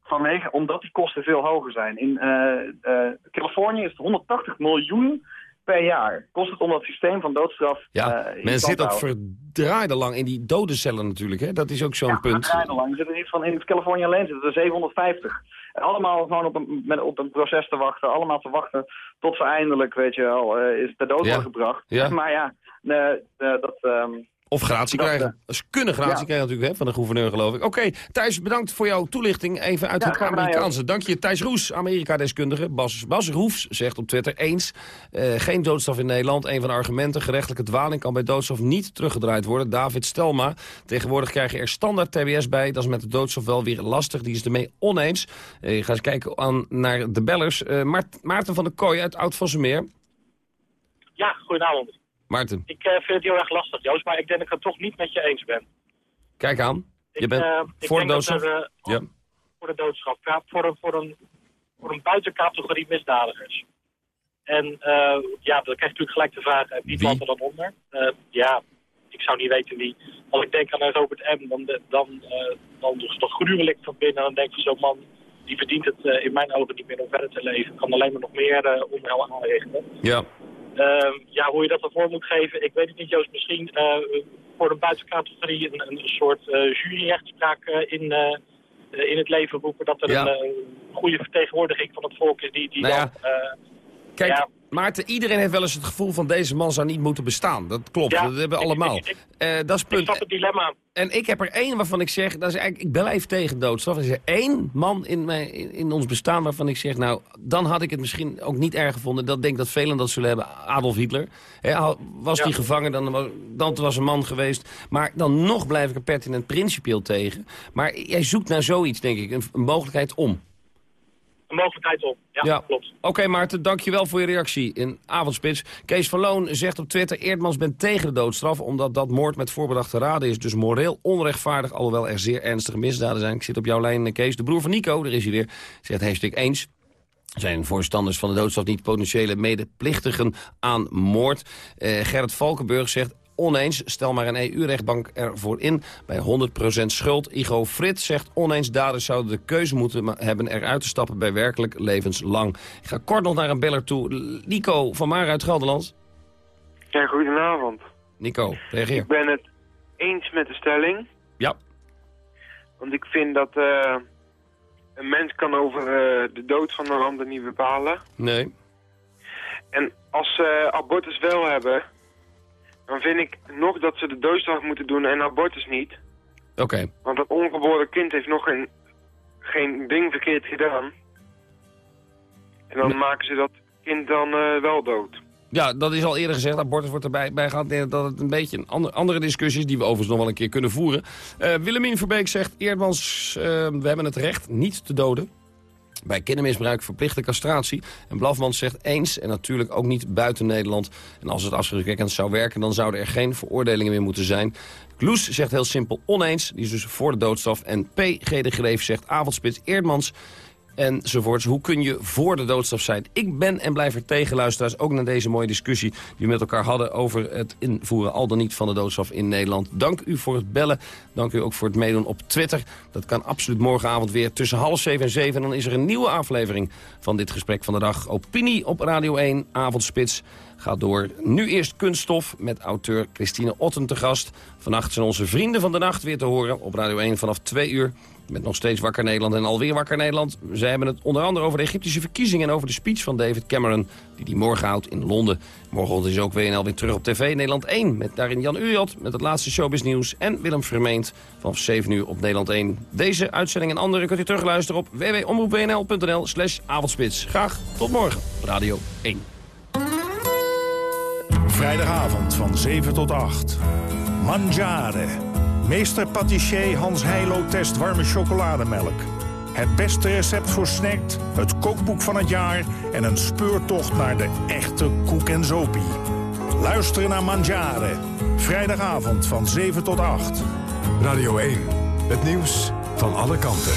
Vanwege, omdat die kosten veel hoger zijn. In uh, uh, Californië is het 180 miljoen per jaar. Kost het om dat systeem van doodstraf Ja, uh, men zit ook verdraaide lang in die dodencellen natuurlijk. Hè? Dat is ook zo'n ja, punt. verdraaide lang. Er zitten iets van, in Californië alleen zitten er 750. En allemaal gewoon op een, met, op een proces te wachten. Allemaal te wachten tot ze eindelijk, weet je wel, is ter dood Ja. gebracht. Ja. Maar ja, dat... Um, Of gratie Dat, krijgen. Ze kunnen gratie ja. krijgen natuurlijk hè, van de gouverneur geloof ik. Oké, Thijs, bedankt voor jouw toelichting. Even uit Ja, het Amerikaanse. Dank je, Thijs Roes, Amerika-deskundige. Bas, Bas Roefs zegt op Twitter eens. eh, geen doodstraf in Nederland. Een van de argumenten. Gerechtelijke dwaling kan bij doodstraf niet teruggedraaid worden. David Stelma. Tegenwoordig krijg je er standaard TBS bij. Dat is met de doodstraf wel weer lastig. Die is ermee oneens. Eh, je gaat eens kijken aan, naar de bellers. Eh, Maart- Maarten van der Kooi uit Oud-Vossemeer. Ja, goedenavond. Maarten, Ik uh, vind het heel erg lastig, Joost, maar ik denk dat ik het toch niet met je eens ben. kijk aan. Je Ik, bent uh, voor de doodstraf? er, uh, Ja. voor de doodstraf. Ja, voor, een, voor, een, voor een buitencategorie misdadigers. En ja, dan krijg je natuurlijk gelijk de vraag, wie Wie? valt er dan onder? Ja, ik zou niet weten wie. Als ik denk aan Robert M., dan, de- dan, dan dat gruwelijk van binnen. Dan denk je, zo'n man, die verdient het uh, in mijn ogen niet meer om verder te leven. Kan alleen maar nog meer uh, onheil aanrichten. Ja. Uh, ja, hoe je dat ervoor moet geven, ik weet het niet, Joost. Misschien uh, voor de buitencategorie een, een soort uh, juryrechtspraak in, in het leven roepen. Dat er een goede vertegenwoordiging van het volk is die, die nou dan... Kijk, Maarten, iedereen heeft wel eens het gevoel van deze man zou niet moeten bestaan. Dat klopt, dat hebben we allemaal. Ik, uh, dat is punt. Ik het dilemma. En ik heb er één waarvan ik zeg, dat is eigenlijk, ik bel even tegen doodstraf. Er is er één man in, mijn, in, ons bestaan waarvan ik zeg, nou, dan had ik het misschien ook niet erg gevonden. Dat denk dat velen dat zullen hebben. Adolf Hitler. was die gevangen, dan, dan was een man geweest. Maar dan nog blijf ik er pertinent principieel tegen. Maar jij zoekt naar zoiets, denk ik, een mogelijkheid om een mogelijkheid op. Ja, klopt. Oké Maarten, dankjewel voor je reactie in Avondspits. Kees van Loon zegt op Twitter... Eerdmans bent tegen de doodstraf... omdat dat moord met voorbedachte raden is. Dus moreel onrechtvaardig, alhoewel er zeer ernstige misdaden zijn. Ik zit op jouw lijn, Kees. De broer van Nico, daar is hij weer, zegt hashtag eens zijn voorstanders van de doodstraf niet potentiële medeplichtigen aan moord. Uh, Gerrit Valkenburg zegt oneens. Stel maar een EU-rechtbank ervoor in bij 100% schuld. Igo Frit zegt oneens daders zouden de keuze moeten hebben eruit te stappen bij werkelijk levenslang. Ik ga kort nog naar een beller toe. Nico van Maar uit Gelderland. Ja, goedenavond. Nico, reageer. Ik ben het eens met de stelling. Ja. Want ik vind dat uh, een mens kan over uh, de dood van een ander niet bepalen. Nee. En als ze uh, abortus wel hebben, dan vind ik nog dat ze de doodstraf moeten doen en abortus niet. Oké. Want dat ongeboren kind heeft nog geen, geen ding verkeerd gedaan. En dan maken ze dat kind dan uh, wel dood. Ja, dat is al eerder gezegd. Abortus wordt erbij bij gehad. Dat het een beetje een andere, andere discussie is die we overigens nog wel een keer kunnen voeren. Uh, Willemien Verbeek zegt, Eerdmans, uh, we hebben het recht niet te doden. Bij kindermisbruik verplichte castratie. En Blafman zegt eens en natuurlijk ook niet buiten Nederland. En als het afschrikwekkend zou werken, dan zouden er geen veroordelingen meer moeten zijn. Kloes zegt heel simpel oneens, die is dus voor de doodstraf. En P. G. de Greef zegt avondspits Eerdmans enzovoorts. Hoe kun je voor de doodstraf zijn? Ik ben en blijf er tegen, luisteraars, ook naar deze mooie discussie... die we met elkaar hadden over het invoeren al dan niet van de doodstraf in Nederland. Dank u voor het bellen. Dank u ook voor het meedoen op Twitter. Dat kan absoluut morgenavond weer tussen half zeven en zeven. En dan is er een nieuwe aflevering van dit gesprek van de dag. Opinie op Radio 1, Avondspits gaat door. Nu eerst kunststof met auteur Christine Otten te gast. Vannacht zijn onze vrienden van de nacht weer te horen op Radio 1 vanaf 2 uur. Met nog steeds Wakker Nederland en alweer Wakker Nederland. Zij hebben het onder andere over de Egyptische verkiezingen... en over de speech van David Cameron, die die morgen houdt in Londen. Morgen is ook WNL weer terug op tv Nederland 1... met daarin Jan Uriot met het laatste showbiznieuws... en Willem Vermeend vanaf 7 uur op Nederland 1. Deze uitzending en andere kunt u terugluisteren op www.omroepwnl.nl slash avondspits. Graag tot morgen Radio 1. Vrijdagavond van 7 tot 8. Mangiare. Meester patissier Hans Heilo test warme chocolademelk. Het beste recept voor snackt, het kookboek van het jaar... en een speurtocht naar de echte koek en zopie. Luisteren naar Mangiare. Vrijdagavond van 7 tot 8. Radio 1. Het nieuws van alle kanten.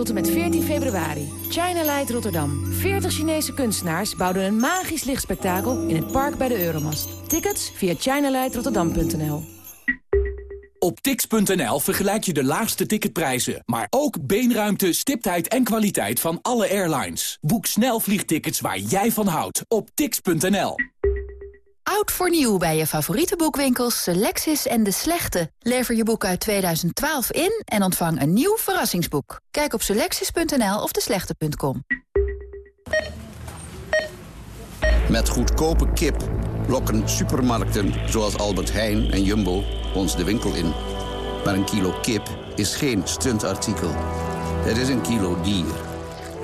Tot en met 14 februari. China Light Rotterdam. 40 Chinese kunstenaars bouwden een magisch lichtspektakel in het park bij de Euromast. Tickets via chinalightrotterdam.nl. Op tix.nl vergelijk je de laagste ticketprijzen, maar ook beenruimte, stiptheid en kwaliteit van alle airlines. Boek snel vliegtickets waar jij van houdt op tix.nl. Oud voor nieuw bij je favoriete boekwinkels Selectis en De Slechte. Lever je boek uit 2012 in en ontvang een nieuw verrassingsboek. Kijk op selectis.nl of deslechte.com. Met goedkope kip lokken supermarkten zoals Albert Heijn en Jumbo ons de winkel in. Maar een kilo kip is geen stuntartikel. Het is een kilo dier.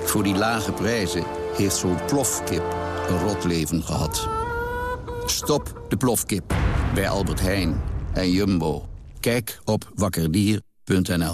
Voor die lage prijzen heeft zo'n plofkip een rot leven gehad. Stop de plofkip bij Albert Heijn en Jumbo. Kijk op wakkerdier.nl.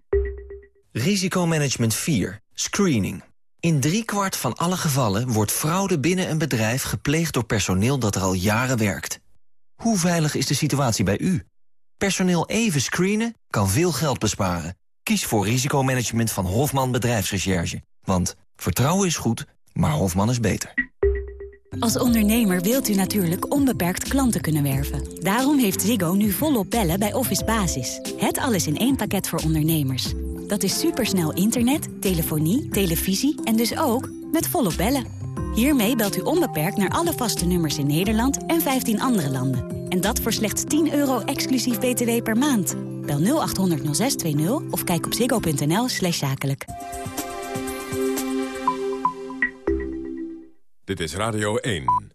Risicomanagement 4. Screening. In driekwart van alle gevallen wordt fraude binnen een bedrijf gepleegd door personeel dat er al jaren werkt. Hoe veilig is de situatie bij u? Personeel even screenen kan veel geld besparen. Kies voor risicomanagement van Hofman Bedrijfsrecherche. Want vertrouwen is goed, maar Hofman is beter. Als ondernemer wilt u natuurlijk onbeperkt klanten kunnen werven. Daarom heeft Ziggo nu volop bellen bij Office Basis. Het alles in één pakket voor ondernemers. Dat is supersnel internet, telefonie, televisie en dus ook met volop bellen. Hiermee belt u onbeperkt naar alle vaste nummers in Nederland en 15 andere landen. En dat voor slechts 10 euro exclusief btw per maand. Bel 0800 0620 of kijk op ziggo.nl slash zakelijk. Dit is Radio 1.